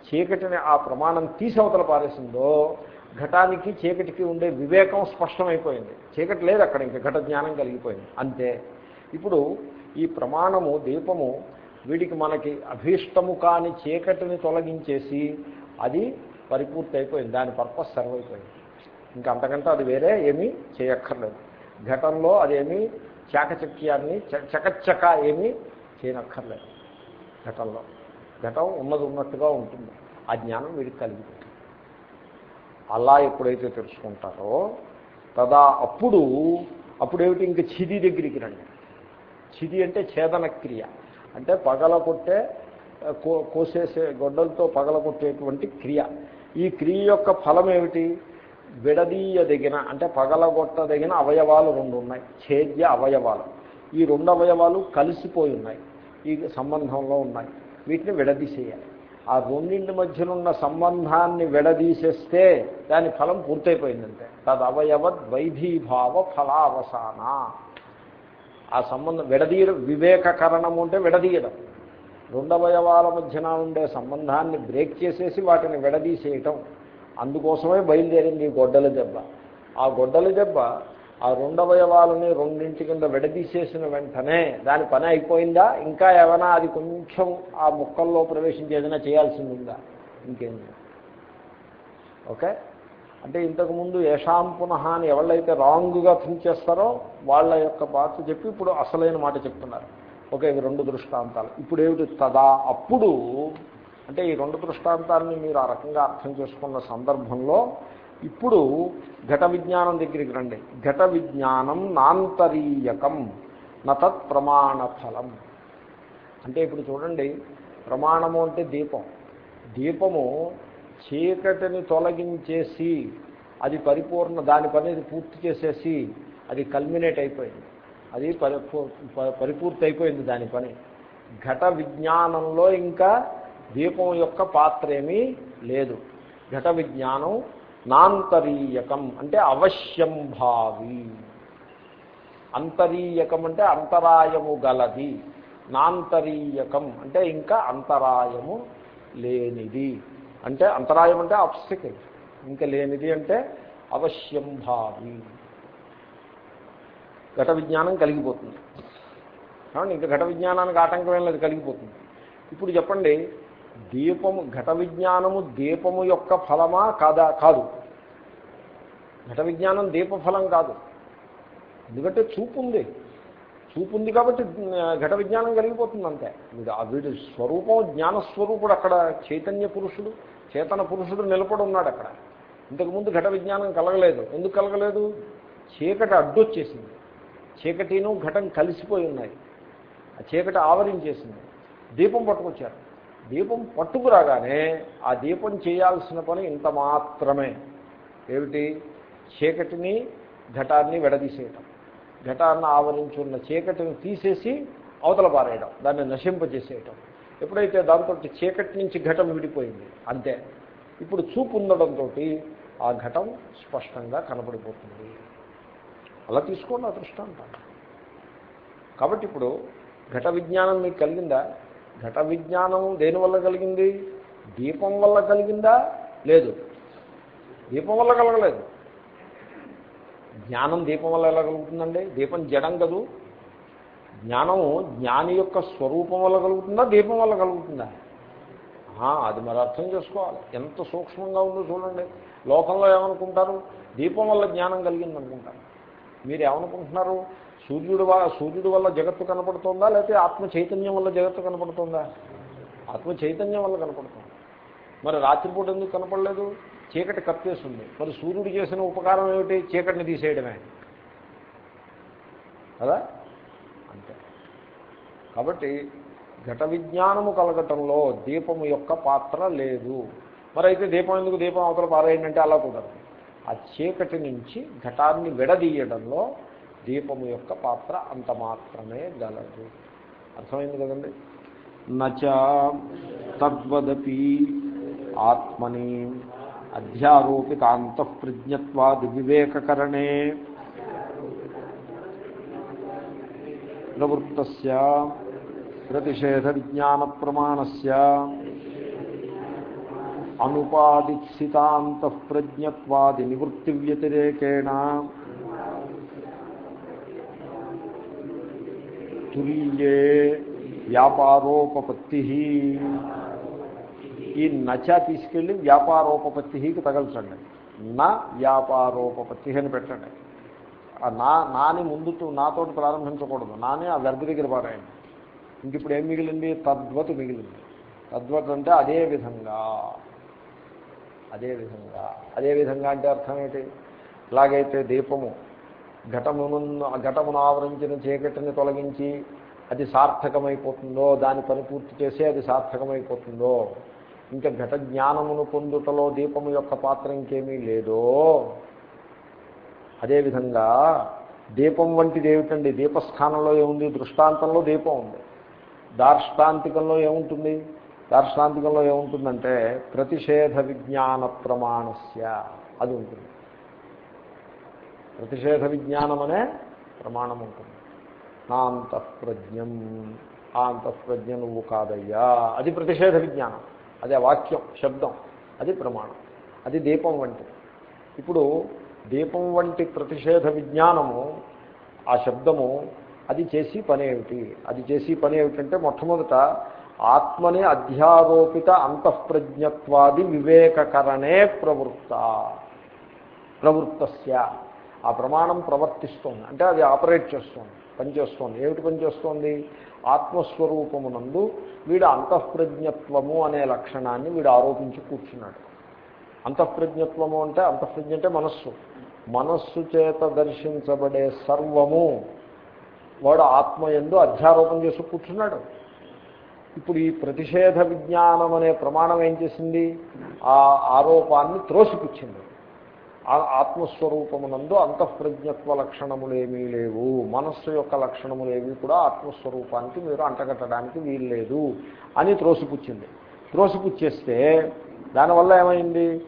చీకటిని ఆ ప్రమాణం తీసవతల పారేసిందో ఘటానికి చీకటికి ఉండే వివేకం స్పష్టమైపోయింది. చీకటి లేదు అక్కడ ఇంకా ఘట జ్ఞానం కలిగిపోయింది. అంతే. ఇప్పుడు ఈ ప్రమాణము దీపము వీడికి మనకి అభీష్టము కాని చీకటిని తొలగించేసి అది పరిపూర్తి అయిపోయింది దాని పర్పస్ సర్వ్ అయిపోయింది ఇంకా అంతకంటే అది వేరే ఏమీ చేయక్కర్లేదు. ఘటంలో అదేమీ చాకచక్యాన్ని చకచక ఏమీ చేయనక్కర్లేదు. ఘటంలో. ఘటం ఉన్నది ఉన్నట్టుగా ఉంటుంది. ఆ జ్ఞానం వీడికి కలిగిపోతుంది. అలా ఎప్పుడైతే తెలుసుకుంటారో తదా అప్పుడు అప్పుడేమిటి? ఇంక చిది దగ్గరికి రండి. చిది అంటే ఛేదన క్రియ. అంటే పగల కొట్టే కోసేసే గొడ్డలతో పగల కొట్టేటువంటి క్రియ. ఈ క్రియ యొక్క ఫలం ఏమిటి? విడదీయదగిన అంటే పగలగొట్టదగిన అవయవాలు రెండు ఉన్నాయి. ఛేద్య అవయవాలు. ఈ రెండు అవయవాలు కలిసిపోయి ఉన్నాయి. ఈ సంబంధంలో ఉన్నాయి. వీటిని విడదీసేయాలి. ఆ రెండింటి మధ్యనున్న సంబంధాన్ని విడదీసేస్తే దాని ఫలం పూర్తయిపోయిందంటే. తదవయవద్ వైధీభావ ఫలావసాన. ఆ సంబంధం విడదీయడం వివేకకరణము అంటే విడదీయడం. రెండవయవాల మధ్యన ఉండే సంబంధాన్ని బ్రేక్ చేసేసి వాటిని విడదీసేయటం. అందుకోసమే బయలుదేరింది ఈ గొడ్డల దెబ్బ. ఆ గొడ్డల దెబ్బ ఆ రెండవయవాలని రెండింటి కింద విడదీసేసిన వెంటనే దాని పని అయిపోయిందా? ఇంకా ఏమైనా అది కొంచెం ఆ ముక్కల్లో ప్రవేశించి ఏదైనా చేయాల్సింది ఉందా? ఇంకేం ఓకే? అంటే ఇంతకుముందు యశాం పునః అని ఎవళ్ళైతే రాంగ్గా థింక్ చేస్తారో వాళ్ళ యొక్క పాత్ర చెప్పి ఇప్పుడు అసలైన మాట చెప్తున్నారు. ఓకే ఇవి రెండు దృష్టాంతాలు. ఇప్పుడు ఏమిటి తదా అప్పుడు అంటే ఈ రెండు దృష్టాంతాన్ని మీరు ఆ రకంగా అర్థం చేసుకున్న సందర్భంలో ఇప్పుడు ఘట విజ్ఞానం దగ్గరికి రండి. ఘట విజ్ఞానం నాంతరీయకం నతత్ ప్రమాణ ఫలం అంటే ఇప్పుడు చూడండి ప్రమాణము అంటే దీపం. దీపము చీకటిని తొలగించేసి అది పరిపూర్ణ దాని పని పూర్తి చేసేసి అది కల్మినేట్ అయిపోయింది. అది పరిపూర్తి అయిపోయింది దాని పని. ఘట విజ్ఞానంలో ఇంకా దీపం యొక్క పాత్ర ఏమీ లేదు. ఘట విజ్ఞానం నాంతరీయకం అంటే అవశ్యం భావి. అంతరీయకం అంటే అంతరాయము గలది. నాంతరీయకం అంటే ఇంకా అంతరాయము లేనిది. అంటే అంతరాయం అంటే ఆబ్స్టికల్. ఇంకా లేనిది అంటే అవశ్యం భావి. ఘట విజ్ఞానం కలిగిపోతుంది. కాబట్టి ఇంకా ఘట విజ్ఞానానికి ఆటంకం ఏం లేదు కలిగిపోతుంది. ఇప్పుడు చెప్పండి దీపము ఘట విజ్ఞానము దీపము యొక్క ఫలమా కాదా? కాదు. ఘట విజ్ఞానం దీపఫలం కాదు. ఎందుకంటే చూపు ఉంది. చూపు ఉంది కాబట్టి ఘట విజ్ఞానం కలిగిపోతుంది అంతే. వీడి స్వరూపం జ్ఞానస్వరూపుడు అక్కడ చైతన్య పురుషుడు చేతన పురుషుడు నిలబడి ఉన్నాడు అక్కడ. ఇంతకుముందు ఘట విజ్ఞానం కలగలేదు. ఎందుకు కలగలేదు? చీకటి అడ్డొచ్చేసింది. చీకటిను ఘటం కలిసిపోయి ఉన్నాయి. ఆ చీకటి ఆవరించేసింది. దీపం పట్టుకొచ్చారు. దీపం పట్టుకురాగానే ఆ దీపం చేయాల్సిన పని ఇంత మాత్రమే. ఏమిటి? చీకటిని ఘటాన్ని విడదీసేయటం. ఘటాన్ని ఆవరించున్న చీకటిని తీసేసి అవతల పారేయడం దాన్ని నశింపజేసేయటం. ఎప్పుడైతే దాంతో చీకటి నుంచి ఘటం విడిపోయింది? అంతే. ఇప్పుడు చూపు ఉండడంతో ఆ ఘటం స్పష్టంగా కనబడిపోతుంది. అలా తీసుకోండి ఆ దృష్టాంతం. కాబట్టి ఇప్పుడు ఘట విజ్ఞానం మీకు కలిగిందా? ఘట విజ్ఞానం దేనివల్ల కలిగింది? దీపం వల్ల కలిగిందా? లేదు. దీపం వల్ల కలగలేదు. జ్ఞానం దీపం వల్ల ఎలా కలుగుతుందండి? దీపం జడం కదూ? జ్ఞానము జ్ఞాని యొక్క స్వరూపం వల్ల కలుగుతుందా? దీపం వల్ల కలుగుతుందా? అది మరి అర్థం చేసుకోవాలి. ఎంత సూక్ష్మంగా ఉందో చూడండి. లోకంలో ఏమనుకుంటారు? దీపం వల్ల జ్ఞానం కలిగింది అనుకుంటారు మీరు ఏమనుకుంటున్నారు సూర్యుడు వల్ల సూర్యుడు వల్ల జగత్తు కనపడుతుందా? లేకపోతే ఆత్మ చైతన్యం వల్ల జగత్తు కనపడుతుందా? ఆత్మ చైతన్యం వల్ల కనపడుతుంది. మరి రాత్రిపూట ఎందుకు కనపడలేదు? చీకటి కప్పేస్తుంది. మరి సూర్యుడు చేసిన ఉపకారం ఏమిటి? చీకటిని తీసేయడమే. కదా? అంతే. కాబట్టి ఘట విజ్ఞానము కలగటంలో దీపము యొక్క పాత్ర లేదు. మరి అయితే దీపం ఎందుకు? దీపం అవతల పారేయండి అలా కుదరదు. ఆ చీకటి నుంచి ఘటాన్ని విడదీయడంలో దీపము యొక్క పాత్ర అంత మాత్రమే గలదు. అర్థమైంది కదండి? నచ తద్వదపి ఆత్మని అధ్యారోపిత అంతఃప్రజ్ఞత్వాది వివేకకరణే. ప్రవృత్త ప్రతిషేధ విజ్ఞాన ప్రమాణస్ అనుపాదిత్సితాంతఃప్రజ్ఞత్వాది నివృత్తి వ్యతిరేకేణ తుల్యే వ్యాపారోపపత్తి. ఈ నచ తీసుకెళ్ళి వ్యాపారోపపత్తికి తగల్చండి. నా వ్యాపారోపపత్తి అని పెట్టండి. నా నాని ముందుతో నాతో ప్రారంభించకూడదు. నాని ఆ వెర్బ్ దగ్గర పారాయండి. ఇంక ఇప్పుడు ఏం మిగిలింది? తద్వత్ మిగిలింది. తద్వత్ అంటే అదే విధంగా. అదేవిధంగా అదేవిధంగా అంటే అర్థం ఏంటి? ఎలాగైతే దీపము ఘటమును ఘటమును ఆవరించిన చీకటిని తొలగించి అది సార్థకమైపోతుందో దాని పని పూర్తి చేసే అది సార్థకమైపోతుందో ఇంకా ఘట జ్ఞానమును పొందుటలో దీపము యొక్క పాత్ర ఇంకేమీ లేదో అదేవిధంగా దీపం వంటిది ఏమిటండి? దీపస్థానంలో ఏముంది? దృష్టాంతంలో దీపం ఉంది. దార్ష్టాంతికంలో ఏముంటుంది? దార్శనాంతికంలో ఏముంటుందంటే ప్రతిషేధ విజ్ఞాన ప్రమాణస్య. అది ఉంటుంది. ప్రతిషేధ విజ్ఞానం అనే ప్రమాణం ఉంటుంది నా అంతఃప్రజ్ఞం. ఆ అంతఃప్రజ్ఞ నువ్వు కాదయ్యా. అది ప్రతిషేధ విజ్ఞానం. అదే వాక్యం శబ్దం. అది ప్రమాణం. అది దీపం వంటిది ఇప్పుడు దీపం వంటి ప్రతిషేధ విజ్ఞానము ఆ శబ్దము అది చేసి పని ఏమిటి అది చేసి పని ఏమిటంటే మొట్టమొదట ఆత్మని అధ్యారోపిత అంతఃప్రజ్ఞత్వాది వివేకకరణే ప్రవృత్త. ప్రవృత్తస్య. ఆ ప్రమాణం ప్రవర్తిస్తోంది. అంటే అది ఆపరేట్ చేస్తోంది పనిచేస్తోంది. ఏమిటి పనిచేస్తోంది? ఆత్మస్వరూపమునందు వీడు అంతఃప్రజ్ఞత్వము అనే లక్షణాన్ని వీడు ఆరోపించి కూర్చున్నాడు. అంతఃప్రజ్ఞత్వము అంటే అంతఃప్రజ్ఞ అంటే మనస్సు. మనస్సు చేత దర్శించబడే సర్వము వాడు ఆత్మ ఎందు అధ్యారోపణ చేసి కూర్చున్నాడు. ఇప్పుడు ఈ ప్రతిషేధ విజ్ఞానం అనే ప్రమాణం ఏం చేసింది? ఆ ఆరోపాన్ని త్రోసిపుచ్చింది. ఆత్మస్వరూపమునందు అంతఃప్రజ్ఞత్వ లక్షణములేమీ లేవు. మనస్సు యొక్క లక్షణములేవి కూడా ఆత్మస్వరూపానికి మీరు అంటగట్టడానికి వీల్లేదు అని త్రోసిపుచ్చింది. త్రోసిపుచ్చేస్తే దానివల్ల ఏమైంది?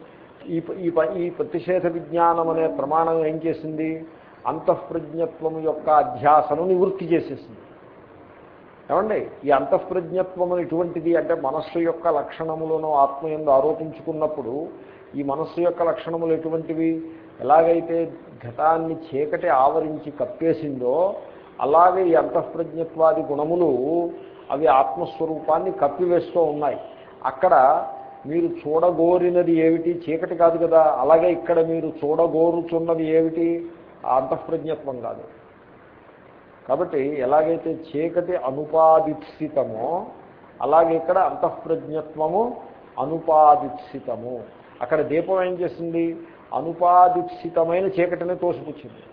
ఈ ఈ ఈ ప్రతిషేధ విజ్ఞానం అనే ప్రమాణం ఏం చేసింది? అంతఃప్రజ్ఞత్వం యొక్క అధ్యాసను నివృత్తి చేసేసింది. ఏమండి ఈ అంతఃప్రజ్ఞత్వము ఎటువంటిది అంటే మనస్సు యొక్క లక్షణములను ఆత్మయందు ఆరోపించుకున్నప్పుడు ఈ మనస్సు యొక్క లక్షణములు ఎటువంటివి? ఎలాగైతే ఘటాన్ని చీకటి ఆవరించి కప్పేసిందో అలాగే ఈ అంతఃప్రజ్ఞత్వాది గుణములు అవి ఆత్మస్వరూపాన్ని కప్పివేస్తూ ఉన్నాయి. అక్కడ మీరు చూడగోరినది ఏమిటి? చీకటి కాదు కదా. అలాగే ఇక్కడ మీరు చూడగోరుచున్నది ఏమిటి? అంతఃప్రజ్ఞత్వం కాదు. కాబట్టి ఎలాగైతే చీకటి అనుపాదిప్సితమో అలాగే ఇక్కడ అంతఃప్రజ్ఞత్వము అనుపాదిప్సితము. అక్కడ దీపం ఏం చేసింది అనుపాదిప్సితమైన చీకటిని తోసిపుచ్చింది.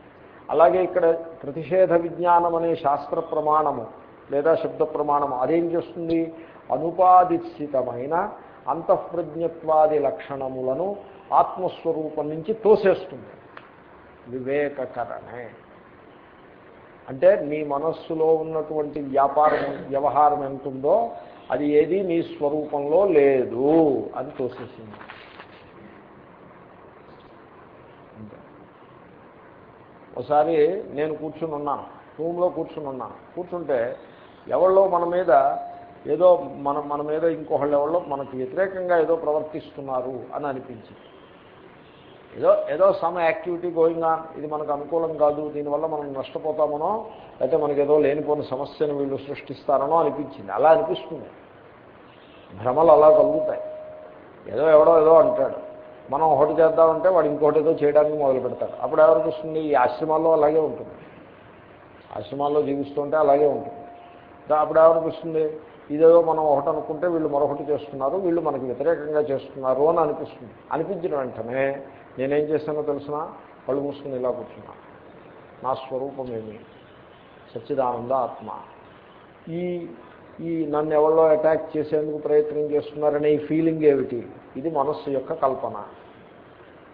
అలాగే ఇక్కడ ప్రతిషేధ విజ్ఞానం అనే శాస్త్ర ప్రమాణము లేదా శబ్ద ప్రమాణము అదేం చేస్తుంది? అనుపాదిప్సితమైన అంతఃప్రజ్ఞత్వాది లక్షణములను ఆత్మస్వరూపం నుంచి తోసేస్తుంది. వివేకకరణే. అంటే నీ మనస్సులో ఉన్నటువంటి వ్యాపారం వ్యవహారం ఎంతుందో అది ఏది నీ స్వరూపంలో లేదు అని తోసేసింది. ఒకసారి నేను కూర్చుని ఉన్నాను రూమ్లో కూర్చుని ఉన్నాను కూర్చుంటే ఎవళ్ళో మన మీద ఏదో మన మన మీద ఇంకొకళ్ళు ఎవరో మనకు వ్యతిరేకంగా ఏదో ప్రవర్తిస్తున్నారు అని అనిపించింది. ఏదో ఏదో సమ యాక్టివిటీ గోయింగ్ ఆన్. ఇది మనకు అనుకూలం కాదు. దీనివల్ల మనం నష్టపోతామనో అయితే మనకి ఏదో లేనిపోయిన సమస్యను వీళ్ళు సృష్టిస్తారనో అనిపించింది. అలా అనిపిస్తుంది. భ్రమలు అలా కలుగుతాయి. ఏదో ఎవడో ఏదో అంటాడు. మనం ఒకటి చేద్దామంటే వాడు ఇంకోటి ఏదో చేయడానికి మొదలు పెడతాడు. అప్పుడు ఎవరికిస్తుంది ఈ ఆశ్రమాల్లో అలాగే ఉంటుంది. ఆశ్రమాల్లో జీవిస్తుంటే అలాగే ఉంటుంది. అప్పుడు ఏమనిపిస్తుంది ఇదేదో మనం ఒకటి అనుకుంటే వీళ్ళు మరొకటి చేస్తున్నారు. వీళ్ళు మనకు వ్యతిరేకంగా చేస్తున్నారు అని అనిపిస్తుంది. అనిపించిన వెంటనే నేనేం చేశానో తెలిసిన? కళ్ళు మూసుకుని ఇలా కూర్చున్నా. నా స్వరూపమేమి? సచ్చిదానంద ఆత్మ. ఈ ఈ నన్ను ఎవరో అటాక్ చేసేందుకు ప్రయత్నం చేస్తున్నారనే ఈ ఫీలింగ్ ఏమిటి? ఇది మనస్సు యొక్క కల్పన.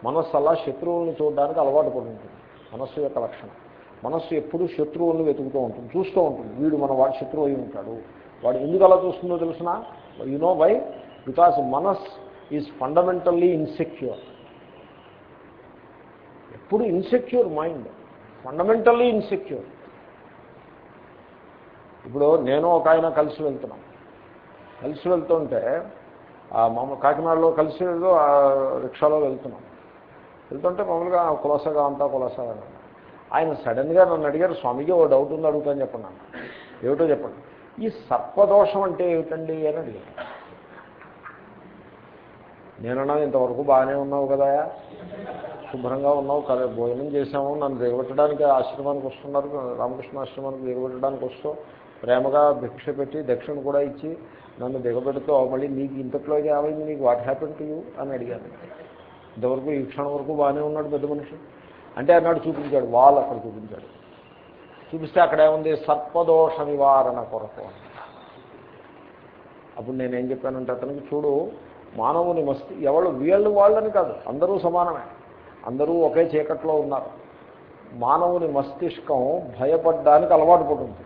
మనస్సు అలా శత్రువులను చూడడానికి అలవాటు పడి ఉంటుంది. మనస్సు యొక్క లక్షణం. మనస్సు ఎప్పుడు శత్రువులను వెతుకుతూ ఉంటుంది చూస్తూ ఉంటుంది. వీడు మన వాడు శత్రువు అయి ఉంటాడు. వాడు ఎందుకు అలా చూస్తుందో తెలిసిన? యు నో వై బికాస్ మనస్ ఈజ్ ఫండమెంటల్లీ ఇన్సెక్యూర్ ఎప్పుడు ఇన్సెక్యూర్ మైండ్ ఫండమెంటల్లీ ఇన్సెక్యూర్ ఇప్పుడు నేను ఒక ఆయన కలిసి వెళ్తున్నాం. కలిసి వెళ్తుంటే మామూలు కాకినాడలో కలిసి రిక్షాలో వెళ్తున్నాం. వెళ్తుంటే మామూలుగా కులసగా అంతా కులసగా ఆయన సడన్గా నన్ను అడిగారు స్వామికి ఓ డౌట్ ఉంది? అడుగుతాను చెప్పన్నాను ఏమిటో చెప్పండి. ఈ సర్పదోషం అంటే ఏమిటండి అని అడిగాను నేనన్నా ఇంతవరకు బాగానే ఉన్నావు కదా. శుభ్రంగా ఉన్నావు కదా భోజనం చేసాము నన్ను దిగబెట్టడానికి ఆశ్రమానికి వస్తున్నారు రామకృష్ణ ఆశ్రమానికి దిగబెట్టడానికి వస్తూ ప్రేమగా భిక్ష పెట్టి దక్షిణ కూడా ఇచ్చి నన్ను దిగబెడుతూ మళ్ళీ నీకు ఇంతట్లో ఏమైంది నీకు వాట్ హ్యాపెన్ టు యూ అని అడిగాను. ఇంతవరకు ఈ క్షణం వరకు బాగానే ఉన్నాడు పెద్ద మనిషి. అంటే అన్నాడు చూపించాడు వాళ్ళు అక్కడ చూపించాడు. చూపిస్తే అక్కడ ఏముంది? సర్పదోష నివారణ కొరకు అప్పుడు నేనేం చెప్పానంటే అతనికి చూడు మానవుని మస్తి ఎవరు వీళ్ళు వాళ్ళని కాదు అందరూ సమానమే. అందరూ ఒకే చీకట్లో ఉన్నారు. మానవుని మస్తిష్కం భయపడ్డానికి అలవాటు పడుతుంది.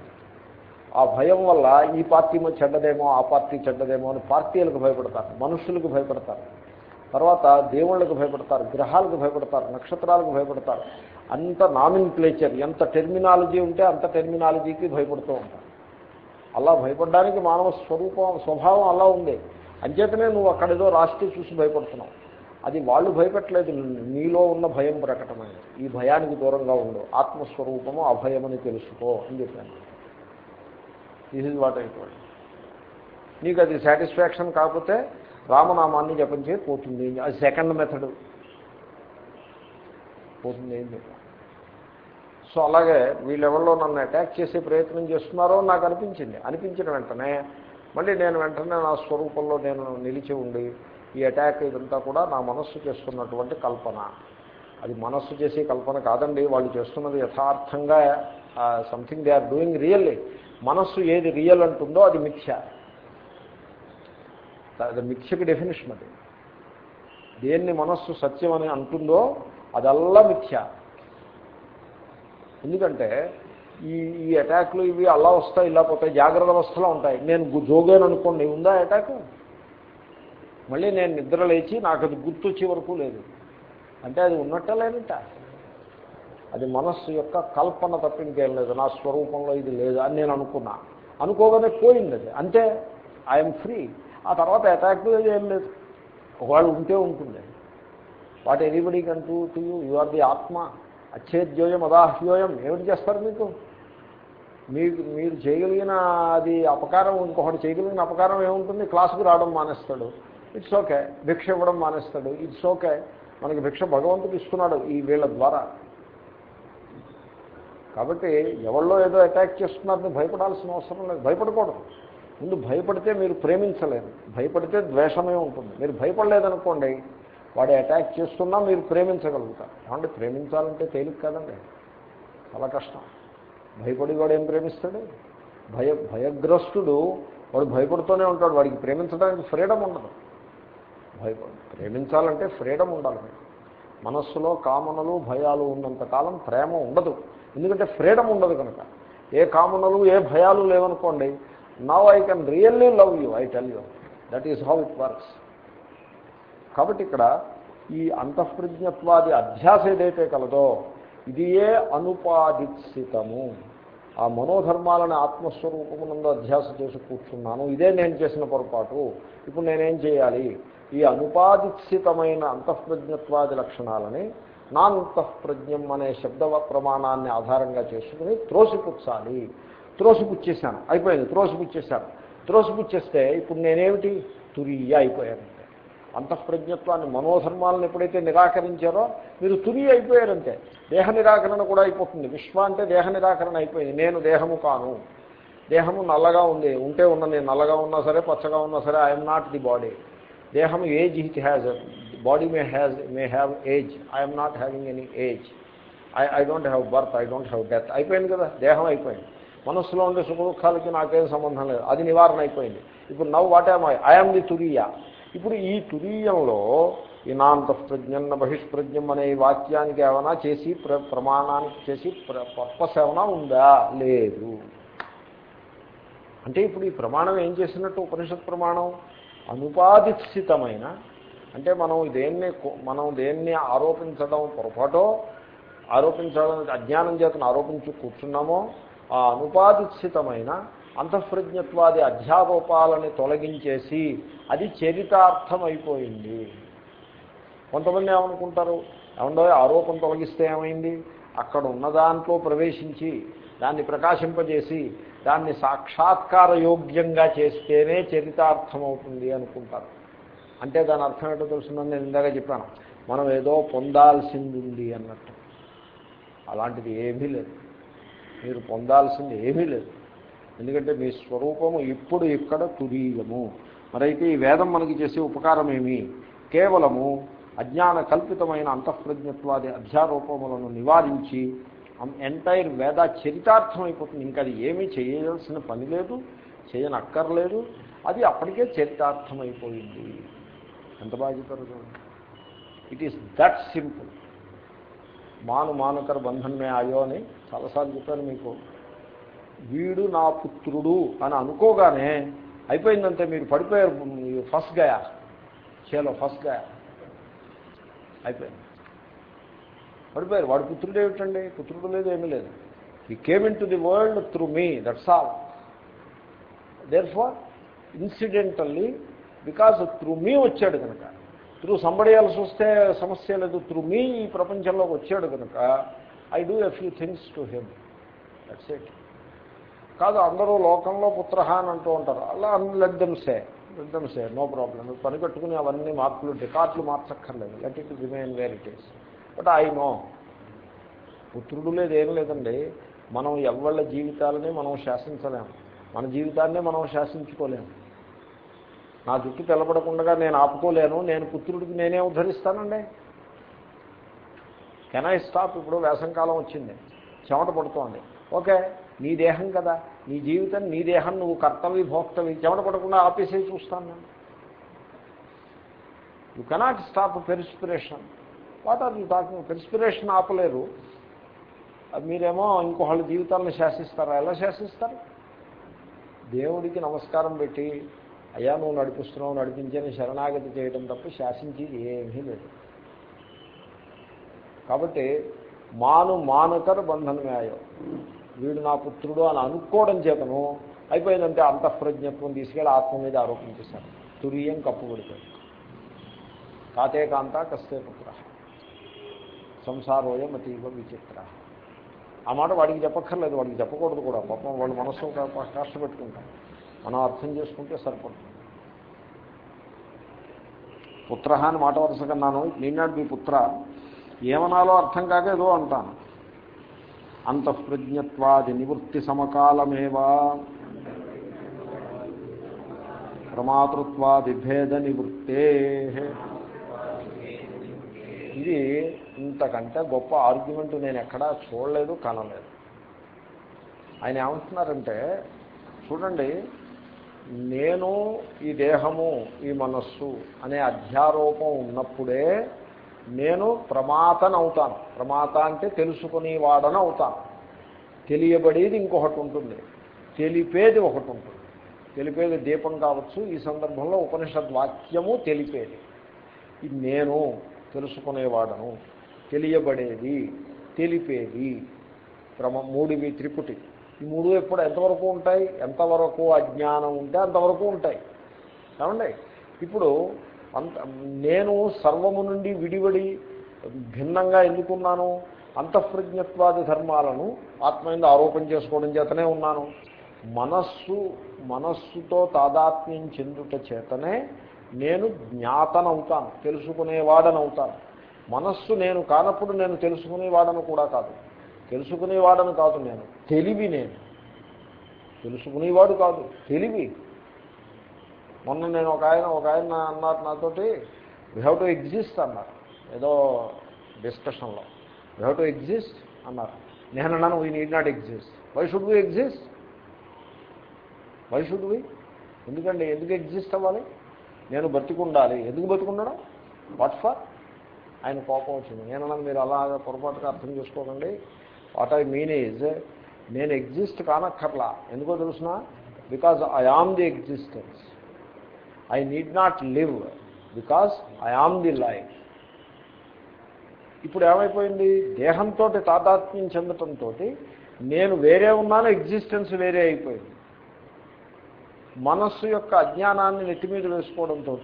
ఆ భయం వల్ల ఈ పార్టీ చెడ్డదేమో ఆ పార్టీ చెడ్డదేమో అని పార్టీలకు భయపడతారు మనుషులకు భయపడతారు. తర్వాత దేవుళ్ళకు భయపడతారు గ్రహాలకు భయపడతారు నక్షత్రాలకు భయపడతారు. అంత నామిన్ క్లేచర్ ఎంత టెర్మినాలజీ ఉంటే అంత టెర్మినాలజీకి భయపడుతూ ఉంటారు. అలా భయపడడానికి మానవ స్వరూపం స్వభావం అలా ఉంది. అంచేతనే నువ్వు అక్కడేదో రాష్ట్రీయ చూసి భయపడుతున్నావు. అది వాళ్ళు భయపెట్టలేదు. నీలో ఉన్న భయం ప్రకటమైంది ఈ భయానికి దూరంగా ఉండు. ఆత్మస్వరూపము అభయమని తెలుసుకో అని చెప్పాను. దిస్ ఇస్ వాట్ అయిపోయింది నీకు అది సాటిస్ఫాక్షన్ కాకపోతే రామనామాన్ని జపం చేయి పోతుంది. అది సెకండ్ మెథడ్ పోతుంది ఏం సో అలాగే వీళ్ళెవరిలో నన్ను అటాక్ చేసే ప్రయత్నం చేస్తున్నారో నాకు అనిపించింది. అనిపించిన వెంటనే మళ్ళీ నేను వెంటనే నా స్వరూపంలో నేను నిలిచి ఉండి ఈ అటాక్ ఇదంతా కూడా నా మనస్సు చేస్తున్నటువంటి కల్పన. అది మనస్సు చేసే కల్పన కాదండి. వాళ్ళు చేస్తున్నది యథార్థంగా something they are doing really మనస్సు ఏది రియల్ అంటుందో అది మిథ్య. అది మిథ్యకి డెఫినేషన్ అది. దేన్ని మనస్సు సత్యం అని అంటుందో అదల్లా మిథ్య. ఎందుకంటే ఈ ఈ అటాక్లు ఇవి అలా వస్తాయి ఇలా పోతాయి జాగ్రత్త అవస్థలో ఉంటాయి. నేను జోగాను అనుకోండి ఉందా అటాక్ మళ్ళీ నేను నిద్ర లేచి నాకు అది గుర్తొచ్చే వరకు లేదు. అంటే అది ఉన్నట్ట లేనట్ట అది మనస్సు యొక్క కల్పన తప్పింకేం లేదు. నా స్వరూపంలో ఇది లేదు అని నేను అనుకున్నా. అనుకోగానే పోయింది అది. అంతే. ఐఎమ్ ఫ్రీ ఆ తర్వాత అటాక్ ఏం లేదు. ఒకవేళ ఉంటే ఉంటుంది what anybody can to to you you are the ఆత్మ. అచ్చేద్యోయం అదాహ్యోయం. ఏమిటి చేస్తారు మీకు? మీకు మీరు చేయగలిగిన అది అపకారం ఇంకొకటి చేయగలిగిన అపకారం ఏముంటుంది? క్లాసుకు రావడం మానేస్తాడు. ఇట్స్ ఓకే భిక్ష ఇవ్వడం మానేస్తాడు. ఇట్స్ ఓకే మనకి భిక్ష భగవంతుడు ఇస్తున్నాడు ఈ వీళ్ళ ద్వారా. కాబట్టి ఎవరిలో ఏదో అటాక్ చేస్తున్నారని భయపడాల్సిన అవసరం లేదు. భయపడకూడదు. ముందు భయపడితే మీరు ప్రేమించలేరు. భయపడితే ద్వేషమే ఉంటుంది. మీరు భయపడలేదనుకోండి వాడు అటాక్ చేస్తున్నా మీరు ప్రేమించగలుగుతారు. ఏమంటే ప్రేమించాలంటే తేలిక కాదండి. చాలా కష్టం. భయపడి వాడు ఏం ప్రేమిస్తాడు? భయ భయగ్రస్తుడు వాడు భయపడుతూనే ఉంటాడు. వాడికి ప్రేమించడానికి ఫ్రీడమ్ ఉండదు. భయపడ. ప్రేమించాలంటే ఫ్రీడమ్ ఉండాలి. మీకు. మనస్సులో కామనలు భయాలు ఉన్నంతకాలం ప్రేమ ఉండదు. ఎందుకంటే ఫ్రీడమ్ ఉండదు కనుక. ఏ కామనలు ఏ భయాలు లేవనుకోండి now I can really love you I tell you that is how it works కాబట్టి ఇక్కడ ఈ అంతఃప్రజ్ఞత్వాది అధ్యాస ఏదైతే కలదో ఇది ఏ అనుపాదిత్సితము. ఆ మనోధర్మాలను ఆత్మస్వరూపమునందు అధ్యాస చేసి కూర్చున్నాను. ఇదే నేను చేసిన పొరపాటు. ఇప్పుడు నేనేం చేయాలి? ఈ అనుపాదిత్సితమైన అంతఃప్రజ్ఞత్వాది లక్షణాలని నాంతఃప్రజ్ఞం అనే శబ్ద ప్రమాణాన్ని ఆధారంగా చేసుకుని త్రోసిపుచ్చాలి. త్రోసిపుచ్చేసాను అయిపోయింది. త్రోసిపుచ్చేసాను త్రోసిపుచ్చేస్తే ఇప్పుడు నేనేమిటి? తురియ అయిపోయానంటే అంతఃప్రజ్ఞత్వాన్ని మనోధర్మాలను ఎప్పుడైతే నిరాకరించారో మీరు తురి అయిపోయారంటే దేహ నిరాకరణ కూడా అయిపోతుంది. విశ్వ అంటే దేహ నిరాకరణ అయిపోయింది. నేను దేహము కాను. దేహము నల్లగా ఉంది. ఉంటే ఉన్న నేను నల్లగా ఉన్నా సరే పచ్చగా ఉన్నా సరే ఐఎమ్ నాట్ ది బాడీ దేహం age it has body may has may have age I'm not having any age I I don't have birth I don't have death అయిపోయింది కదా? దేహం అయిపోయింది. మనస్సులో ఉండే సుఖ దుఃఖాలకి నాకేం సంబంధం లేదు. అది నివారణ అయిపోయింది. ఇప్పుడు నవ్వు ఐ ఐఎమ్ ది తురీయ ఇప్పుడు ఈ తురీయంలో ఈ నాంతఃప్రజ్ఞన్న బహిష్ప్రజ్ఞం అనే వాక్యానికి ఏమైనా చేసి ప్ర ప్రమాణానికి చేసి ప్ర పర్పస్ ఏమైనా ఉందా? లేదు. అంటే ఇప్పుడు ఈ ప్రమాణం ఏం చేసినట్టు? ఉపనిషత్ ప్రమాణం? అనుపాదిత్సితమైన అంటే మనం దేన్ని మనం దేన్ని ఆరోపించడం పొరపాటో ఆరోపించడం అజ్ఞానం చేతను ఆరోపించి కూర్చున్నామో ఆ అనుపాదిత్సితమైన అంతఃప్రజ్ఞత్వాది అధ్యారోపాలని తొలగించేసి అది చరితార్థమైపోయింది. కొంతమంది ఏమనుకుంటారు? ఏమండో ఆరోపణ తొలగిస్తే ఏమైంది? అక్కడ ఉన్న దాంట్లో ప్రవేశించి దాన్ని ప్రకాశింపజేసి దాన్ని సాక్షాత్కార యోగ్యంగా చేస్తేనే చరితార్థం అవుతుంది అనుకుంటారు. అంటే దాని అర్థం ఏంటో తెలుసుందని నేను ఇందాక చెప్పాను. మనం ఏదో పొందాల్సింది ఉంది అన్నట్టు. అలాంటిది ఏమీ లేదు. మీరు పొందాల్సింది ఏమీ లేదు. ఎందుకంటే మీ స్వరూపము ఇప్పుడు ఇక్కడ తురీయము మరైతే ఈ వేదం మనకి చేసే ఉపకారం ఏమి? కేవలము అజ్ఞాన కల్పితమైన అంతఃప్రజ్ఞత్వాది అధ్యారూపములను నివారించి ఎంటైర్ వేద చరితార్థం అయిపోతుంది ఇంకా అది ఏమీ చేయాల్సిన పని లేదు చేయనక్కర్లేదు. అది అప్పటికే చరితార్థం అయిపోయింది ఎంత బాగా చెప్పారు ఇట్ ఈస్ దట్ సింపుల్ మాను మానుకర బంధన్మే ఆయో అని చాలాసార్లు చెప్పాను మీకు. వీడు నా పుత్రుడు అని అనుకోగానే అయిపోయిందంటే మీరు పడిపోయారు ఫస్ట్ గయా చేలో ఫస్ట్ గయా అయిపోయింది. పడిపోయారు. వాడు పుత్రుడు ఏమిటండి? పుత్రుడు లేదు ఏమీ లేదు. He came in to the world through me that's all therefore incidentally because through me వచ్చాడు కనుక త్రూ సంబడేయాల్సి వస్తే సమస్య లేదు. త్రూ మీ ఈ ప్రపంచంలోకి వచ్చాడు కనుక I do a few things to him that's it కాదు అందరూ లోకంలో పుత్ర అని అంటూ ఉంటారు. అలా లెద్దంసే లెద్దంసే నో ప్రాబ్లం పని పెట్టుకుని అవన్నీ మార్పులు డికాట్లు మార్చక్కర్లేదు. Let it remain where it is but I no పుత్రుడు లేదు ఏం లేదండి. మనం ఎవళ్ళ జీవితాలని మనం శాసించలేము మన జీవితాన్నే మనం శాసించుకోలేము నా జుట్టు తెల్లబడకుండా నేను ఆపుకోలేను నేను పుత్రుడికి నేనే ఉద్ధరిస్తానండి. Can I stop? ఇప్పుడు వేసంకాలం వచ్చింది. చెమట పడుతోంది. ఓకే నీ దేహం కదా. నీ జీవితం నీ దేహం నువ్వు కర్తవి భోక్తవి. చెమట పడకుండా ఆపేసే చూస్తాను నేను. You cannot stop perspiration what are you talking? Perspiration ఆపలేరు. మీరేమో ఇంకోళ్ళ జీవితాలను శాసిస్తారా? ఎలా శాసిస్తారు? దేవుడికి నమస్కారం పెట్టి అయ్యా నువ్వు నడిపిస్తున్నావు నడిపించని శరణాగతి చేయడం తప్ప శాసించి ఏమీ లేదు. కాబట్టి మాను మానుకర బంధనమేయో వీడు నా పుత్రుడు అని అనుకోవడం చేతను అయిపోయిందంటే అంతఃప్రజ్ఞత్వం తీసుకెళ్ళి ఆత్మ మీద ఆరోపించేశారు తురియం కప్పుబడిపోయింది కాతే కాంత కస్తే పుత్ర. సంసారోయం అతీవ విచిత్ర. ఆ మాట వాడికి చెప్పక్కర్లేదు వాడికి చెప్పకూడదు కూడా. పాపం వాళ్ళ మనస్సు కష్టపెట్టుకుంటాం మనం అర్థం చేసుకుంటే సరిపడుతుంది. పుత్ర అని మాట వరుస కన్నాను. నీనాడు మీ పుత్ర. ఏమనాలో అర్థం కాక ఏదో అంటాను. అంతఃప్రజ్ఞత్వాది నివృత్తి సమకాలమేవా. ప్రమాతృత్వాది భేద నివృత్తే. ఇది ఇంతకంటే గొప్ప ఆర్గ్యుమెంట్ నేను ఎక్కడా చూడలేదు కనలేదు. ఆయన ఏమంటున్నారంటే చూడండి నేను ఈ దేహము ఈ మనస్సు అనే అధ్యారోపం ఉన్నప్పుడే నేను ప్రమాతనవుతాను. ప్రమాత అంటే తెలుసుకునేవాడని అవుతాను. తెలియబడేది ఇంకొకటి ఉంటుంది. తెలిపేది ఒకటి ఉంటుంది. తెలిపేది దీపం కావచ్చు ఈ సందర్భంలో ఉపనిషద్వాక్యము తెలిపేది. ఇది నేను తెలుసుకునేవాడను. తెలియబడేది తెలిపేది. క్రమ మూడివి త్రిపుటి. ఈ మూడు ఎప్పుడు ఎంతవరకు ఉంటాయి? ఎంతవరకు అజ్ఞానం ఉంటే అంతవరకు ఉంటాయి. ఏమండి? ఇప్పుడు అంత నేను సర్వము నుండి విడివడి భిన్నంగా ఎందుకున్నాను? అంతఃప్రజ్ఞత్వాది ధర్మాలను ఆత్మ మీద ఆరోపణ చేసుకోవడం చేతనే ఉన్నాను. మనస్సు మనస్సుతో తాదాత్మ్యం చెందుట చేతనే నేను జ్ఞాతనవుతాను తెలుసుకునేవాడనవుతాను. మనస్సు నేను కానప్పుడు నేను తెలుసుకునేవాడను కూడా కాదు. తెలుసుకునేవాడను కాదు నేను. తెలివి నేను. తెలుసుకునేవాడు కాదు. తెలివి. మొన్న నేను ఒక ఆయన ఒక ఆయన అన్నారు నాతోటి వీ హ్యావ్ టు ఎగ్జిస్ట్ అన్నారు. ఏదో డిస్కషన్లో. వీ హ్యావ్ టు ఎగ్జిస్ట్ అన్నారు. నేను అన్నాను we need not exist why should we exist why should we ఎందుకండి? ఎందుకు ఎగ్జిస్ట్ అవ్వాలి? నేను బతికుండాలి ఎందుకు బతుకుండడం వాట్ ఫర్ ఆయన కోపం వచ్చింది. నేను మీరు అలాగా పొరపాటుగా అర్థం చేసుకోకండి. వాట్ ఐ మీన్ ఈజ్ నేను ఎగ్జిస్ట్ కానక్కర్లా. ఎందుకో తెలుసిన? Because I am the existence I need not live because I am the life ఇప్పుడు ఏమైపోయింది? దేహంతో తాదాత్మ్యం చెందటంతో నేను వేరే ఉన్నాను ఎగ్జిస్టెన్స్ వేరే అయిపోయింది. మనస్సు యొక్క అజ్ఞానాన్ని నెత్తి మీద వేసుకోవడంతో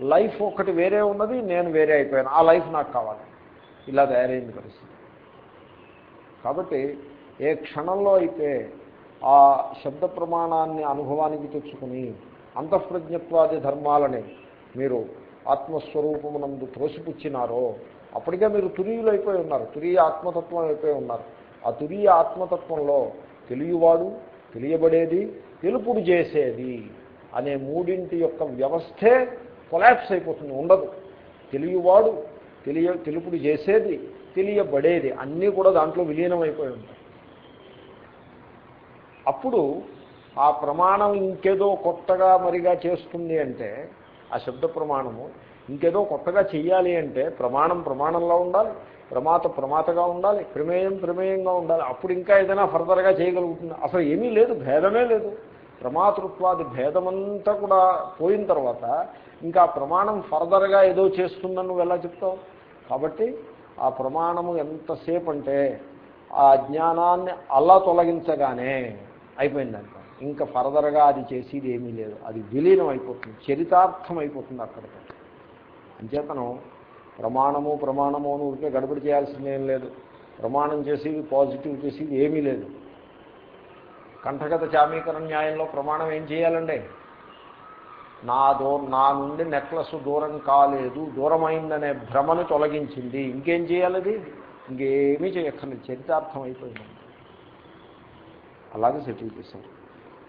లైఫ్ ఒకటి వేరే ఉన్నది నేను వేరే అయిపోయాను. ఆ లైఫ్ నాకు కావాలి. ఇలా తయారైంది పరిస్థితి. కాబట్టి ఏ క్షణంలో అయితే ఆ శబ్ద ప్రమాణాన్ని అనుభవానికి తెచ్చుకుని అంతఃప్రజ్ఞత్వాది ధర్మాలని మీరు ఆత్మస్వరూపమునందు త్రోసిపుచ్చినారో అప్పటికే మీరు తురీయులు అయిపోయి ఉన్నారు తురీయ ఆత్మతత్వం అయిపోయి ఉన్నారు. ఆ తురీయ ఆత్మతత్వంలో తెలియవాడు తెలియబడేది తెలుపుడు చేసేది అనే మూడింటి యొక్క వ్యవస్థే కొలాప్స్ అయిపోతుంది ఉండదు. తెలియవాడు తెలియ తెలుపుడు చేసేది తెలియబడేది అన్నీ కూడా దాంట్లో విలీనం అయిపోయి ఉంటాయి. అప్పుడు ఆ ప్రమాణం ఇంకేదో కొత్తగా మరిగా చేస్తుంది అంటే ఆ శబ్ద ప్రమాణము ఇంకేదో కొత్తగా చెయ్యాలి అంటే ప్రమాణం ప్రమాణంలో ఉండాలి ప్రమాత ప్రమాతగా ఉండాలి ప్రమేయం ప్రమేయంగా ఉండాలి. అప్పుడు ఇంకా ఏదైనా ఫర్దర్గా చేయగలుగుతుంది. అసలు ఏమీ లేదు భేదమే లేదు. ప్రమాతృత్వాది భేదమంతా కూడా పోయిన తర్వాత ఇంకా ప్రమాణం ఫర్దర్గా ఏదో చేస్తుందని నువ్వు ఎలా చెప్తావు? కాబట్టి ఆ ప్రమాణము ఎంతసేపు అంటే ఆ జ్ఞానాన్ని అలా తొలగించగానే అయిపోయిందంట. ఇంకా ఫర్దర్గా అది చేసేది ఏమీ లేదు. అది విలీనం అయిపోతుంది చరితార్థం అయిపోతుంది అక్కడితో. అంచేతను ప్రమాణము ప్రమాణము అని ఊరికే గడబడి చేయాల్సిందేం లేదు. ప్రమాణం చేసేది పాజిటివ్ చేసేది ఏమీ లేదు. కంఠగత చామీకరణ న్యాయంలో ప్రమాణం ఏం చేయాలండి? నా దో నా నుండి నెక్లెస్ దూరం కాలేదు దూరమైందనే భ్రమను తొలగించింది. ఇంకేం చేయాలది? ఇంకేమీ చేయక్కర్లేదు. చరితార్థం అయిపోయింది. అలాగే సెటిల్ చేశారు.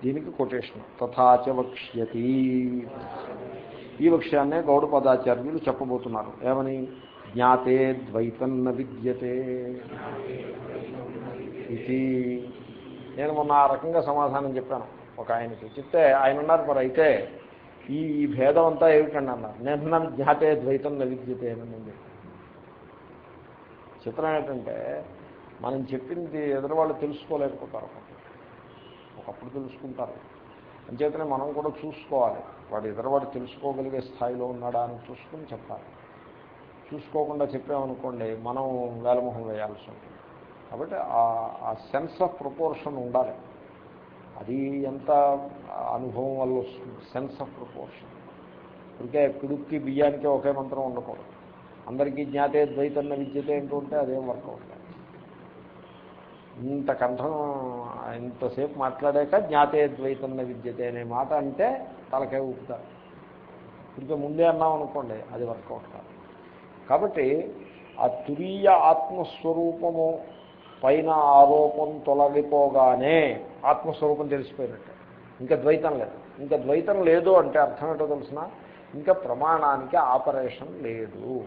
దీనికి కొటేషన్. తథాచ వక్ష్యతి. ఈ వక్ష్యాన్నే గౌడ పదాచార్యులు చెప్పబోతున్నారు. ఏమని? జ్ఞాతే ద్వైతన్న విద్యతే. ఇది నేను మొన్న ఆ రకంగా సమాధానం చెప్పాను. ఒక ఆయనకి చెప్తే ఆయన ఉన్నారు మరి అయితే ఈ ఈ భేదం అంతా ఏమిటండి అన్నారు. నేను నన్ను జ్ఞాతే ద్వైతం నవిద్యతే అని నేను చిత్రం ఏంటంటే మనం చెప్పింది ఎదురువాళ్ళు తెలుసుకోలేకపోతారు ఒకప్పుడు. తెలుసుకుంటారు. అంచేతనే మనం కూడా చూసుకోవాలి. వాడు ఎదురువాడు తెలుసుకోగలిగే స్థాయిలో ఉన్నాడా అని చూసుకుని చెప్పాలి. చూసుకోకుండా చెప్పామనుకోండి మనం వేలమొహం వేయాల్సి ఉంటుంది. కాబట్టి ఆ సెన్స్ ఆఫ్ ప్రపోర్షన్ ఉండాలి. అది ఎంత అనుభవం వల్ల వస్తుంది? సెన్స్ ఆఫ్ ప్రపోర్షన్ ఇంకే పిడుక్కి బియ్యానికి ఒకే మంత్రం ఉండకూడదు. అందరికీ జ్ఞాతే ద్వైతన్న విద్యతే ఉంటే అదేం వర్కౌట్ ఇంత కంఠం ఇంతసేపు మాట్లాడాక జ్ఞాతే ద్వైతన్న విద్యతే అనే మాట అంటే తలకే ఊపుతారు ఇంకా ముందే అన్నాం అనుకోండి అది వర్కౌట్ కాదు. కాబట్టి ఆ తురీయ ఆత్మస్వరూపము పైన ఆరోపం తొలగిపోగానే ఆత్మస్వరూపం తెలిసిపోయినట్టు. ఇంకా ద్వైతం లేదు. ఇంకా ద్వైతం లేదు అంటే అర్థం ఏంటో తెలిసిన? ఇంకా ప్రమాణానికి ఆపరేషన్ లేదు.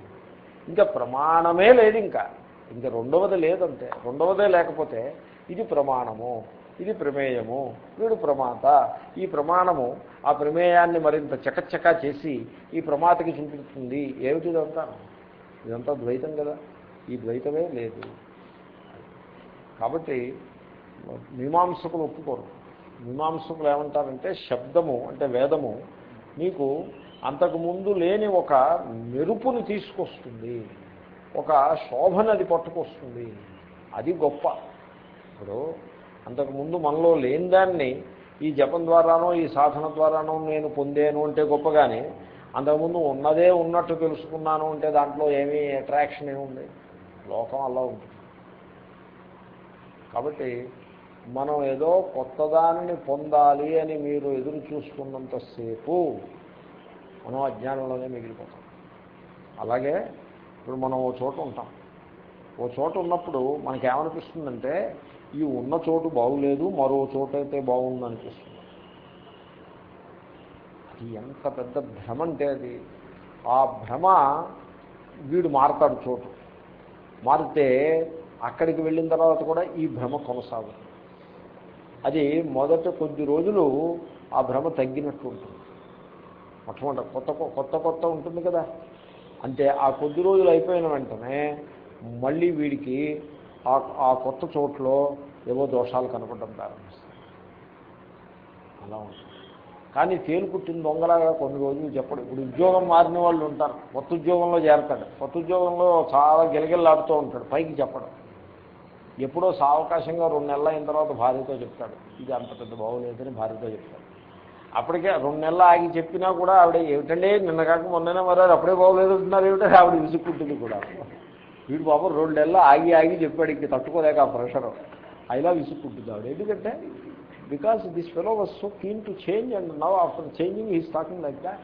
ఇంకా ప్రమాణమే లేదు ఇంకా. ఇంకా రెండవది లేదంటే రెండవదే లేకపోతే ఇది ప్రమాణము ఇది ప్రమేయము వీడు ప్రమాత. ఈ ప్రమాణము ఆ ప్రమేయాన్ని మరింత చకచకా చేసి ఈ ప్రమాతకి చూపిస్తుంది ఏమిటి ఇదంతా ఇదంతా ద్వైతం కదా. ఈ ద్వైతమే లేదు. కాబట్టి మీమాంసకులు ఒప్పుకోరు. మీమాంసకులు ఏమంటారంటే శబ్దము అంటే వేదము మీకు అంతకుముందు లేని ఒక మెరుపుని తీసుకొస్తుంది. ఒక శోభను అది పట్టుకొస్తుంది. అది గొప్ప. ఇప్పుడు అంతకుముందు మనలో లేని దాన్ని ఈ జపం ద్వారానో ఈ సాధన ద్వారానో నేను పొందాను అంటే గొప్ప కానీ అంతకుముందు ఉన్నదే ఉన్నట్టు తెలుసుకున్నాను అంటే దాంట్లో ఏమీ అట్రాక్షన్ ఏముంది లోకం అలా ఉంటుంది. కాబట్టి మనం ఏదో కొత్తదానిని పొందాలి అని మీరు ఎదురు చూసుకున్నంతసేపు మనం అజ్ఞానంలోనే మిగిలిపోతాం. అలాగే ఇప్పుడు మనం ఓ చోట ఉంటాం. ఓ చోట ఉన్నప్పుడు మనకేమనిపిస్తుందంటే ఈ ఉన్న చోటు బాగులేదు మరో చోట అయితే బాగుంది అనిపిస్తుంది అది ఎంత పెద్ద భ్రమ అంటే అది. ఆ భ్రమ వీడు మారతాడు చోటు. మారితే అక్కడికి వెళ్ళిన తర్వాత కూడా ఈ భ్రమ కొనసాగుతుంది. అది మొదట కొద్ది రోజులు ఆ భ్రమ తగ్గినట్టు ఉంటుంది. మొట్టమొదటి కొత్త కొత్త కొత్త ఉంటుంది కదా. అంటే ఆ కొద్ది రోజులు అయిపోయిన వెంటనే మళ్ళీ వీడికి ఆ కొత్త చోట్లో ఏవో దోషాలు కనపడడం ప్రారంభిస్తాయి. అలా ఉంటుంది. కానీ తేలుకుట్టిన దొంగలాగా కొన్ని రోజులు చెప్పడు ఇప్పుడు ఉద్యోగం మారిన వాళ్ళు ఉంటారు. కొత్త ఉద్యోగంలో చేరతాడు. కొత్త ఉద్యోగంలో చాలా గిలగిల్లాడుతూ ఉంటాడు. పైకి చెప్పడం. ఎప్పుడో సావకాశంగా రెండు నెలలు అయిన తర్వాత భార్యతో చెప్తాడు. ఇది అంత పెద్ద బాగోలేదని భార్యతో చెప్తాడు. అప్పటికే రెండు నెలలు ఆగి చెప్పినా కూడా ఆవిడ ఏమిటంటే నిన్న కాక మొన్ననే మరి అప్పుడే బాగోలేదు అంటున్నారు ఏమిటంటే ఆవిడ విసుక్కుంటుంది కూడా. వీడు బాబు రెండు నెలలు ఆగి ఆగి చెప్పాడు ఇంక తట్టుకోలేక ఆ ప్రెషర్. ఐలా విసుక్కుంటుంది ఎందుకంటే because this fellow was so keen to change and now after changing is talking like that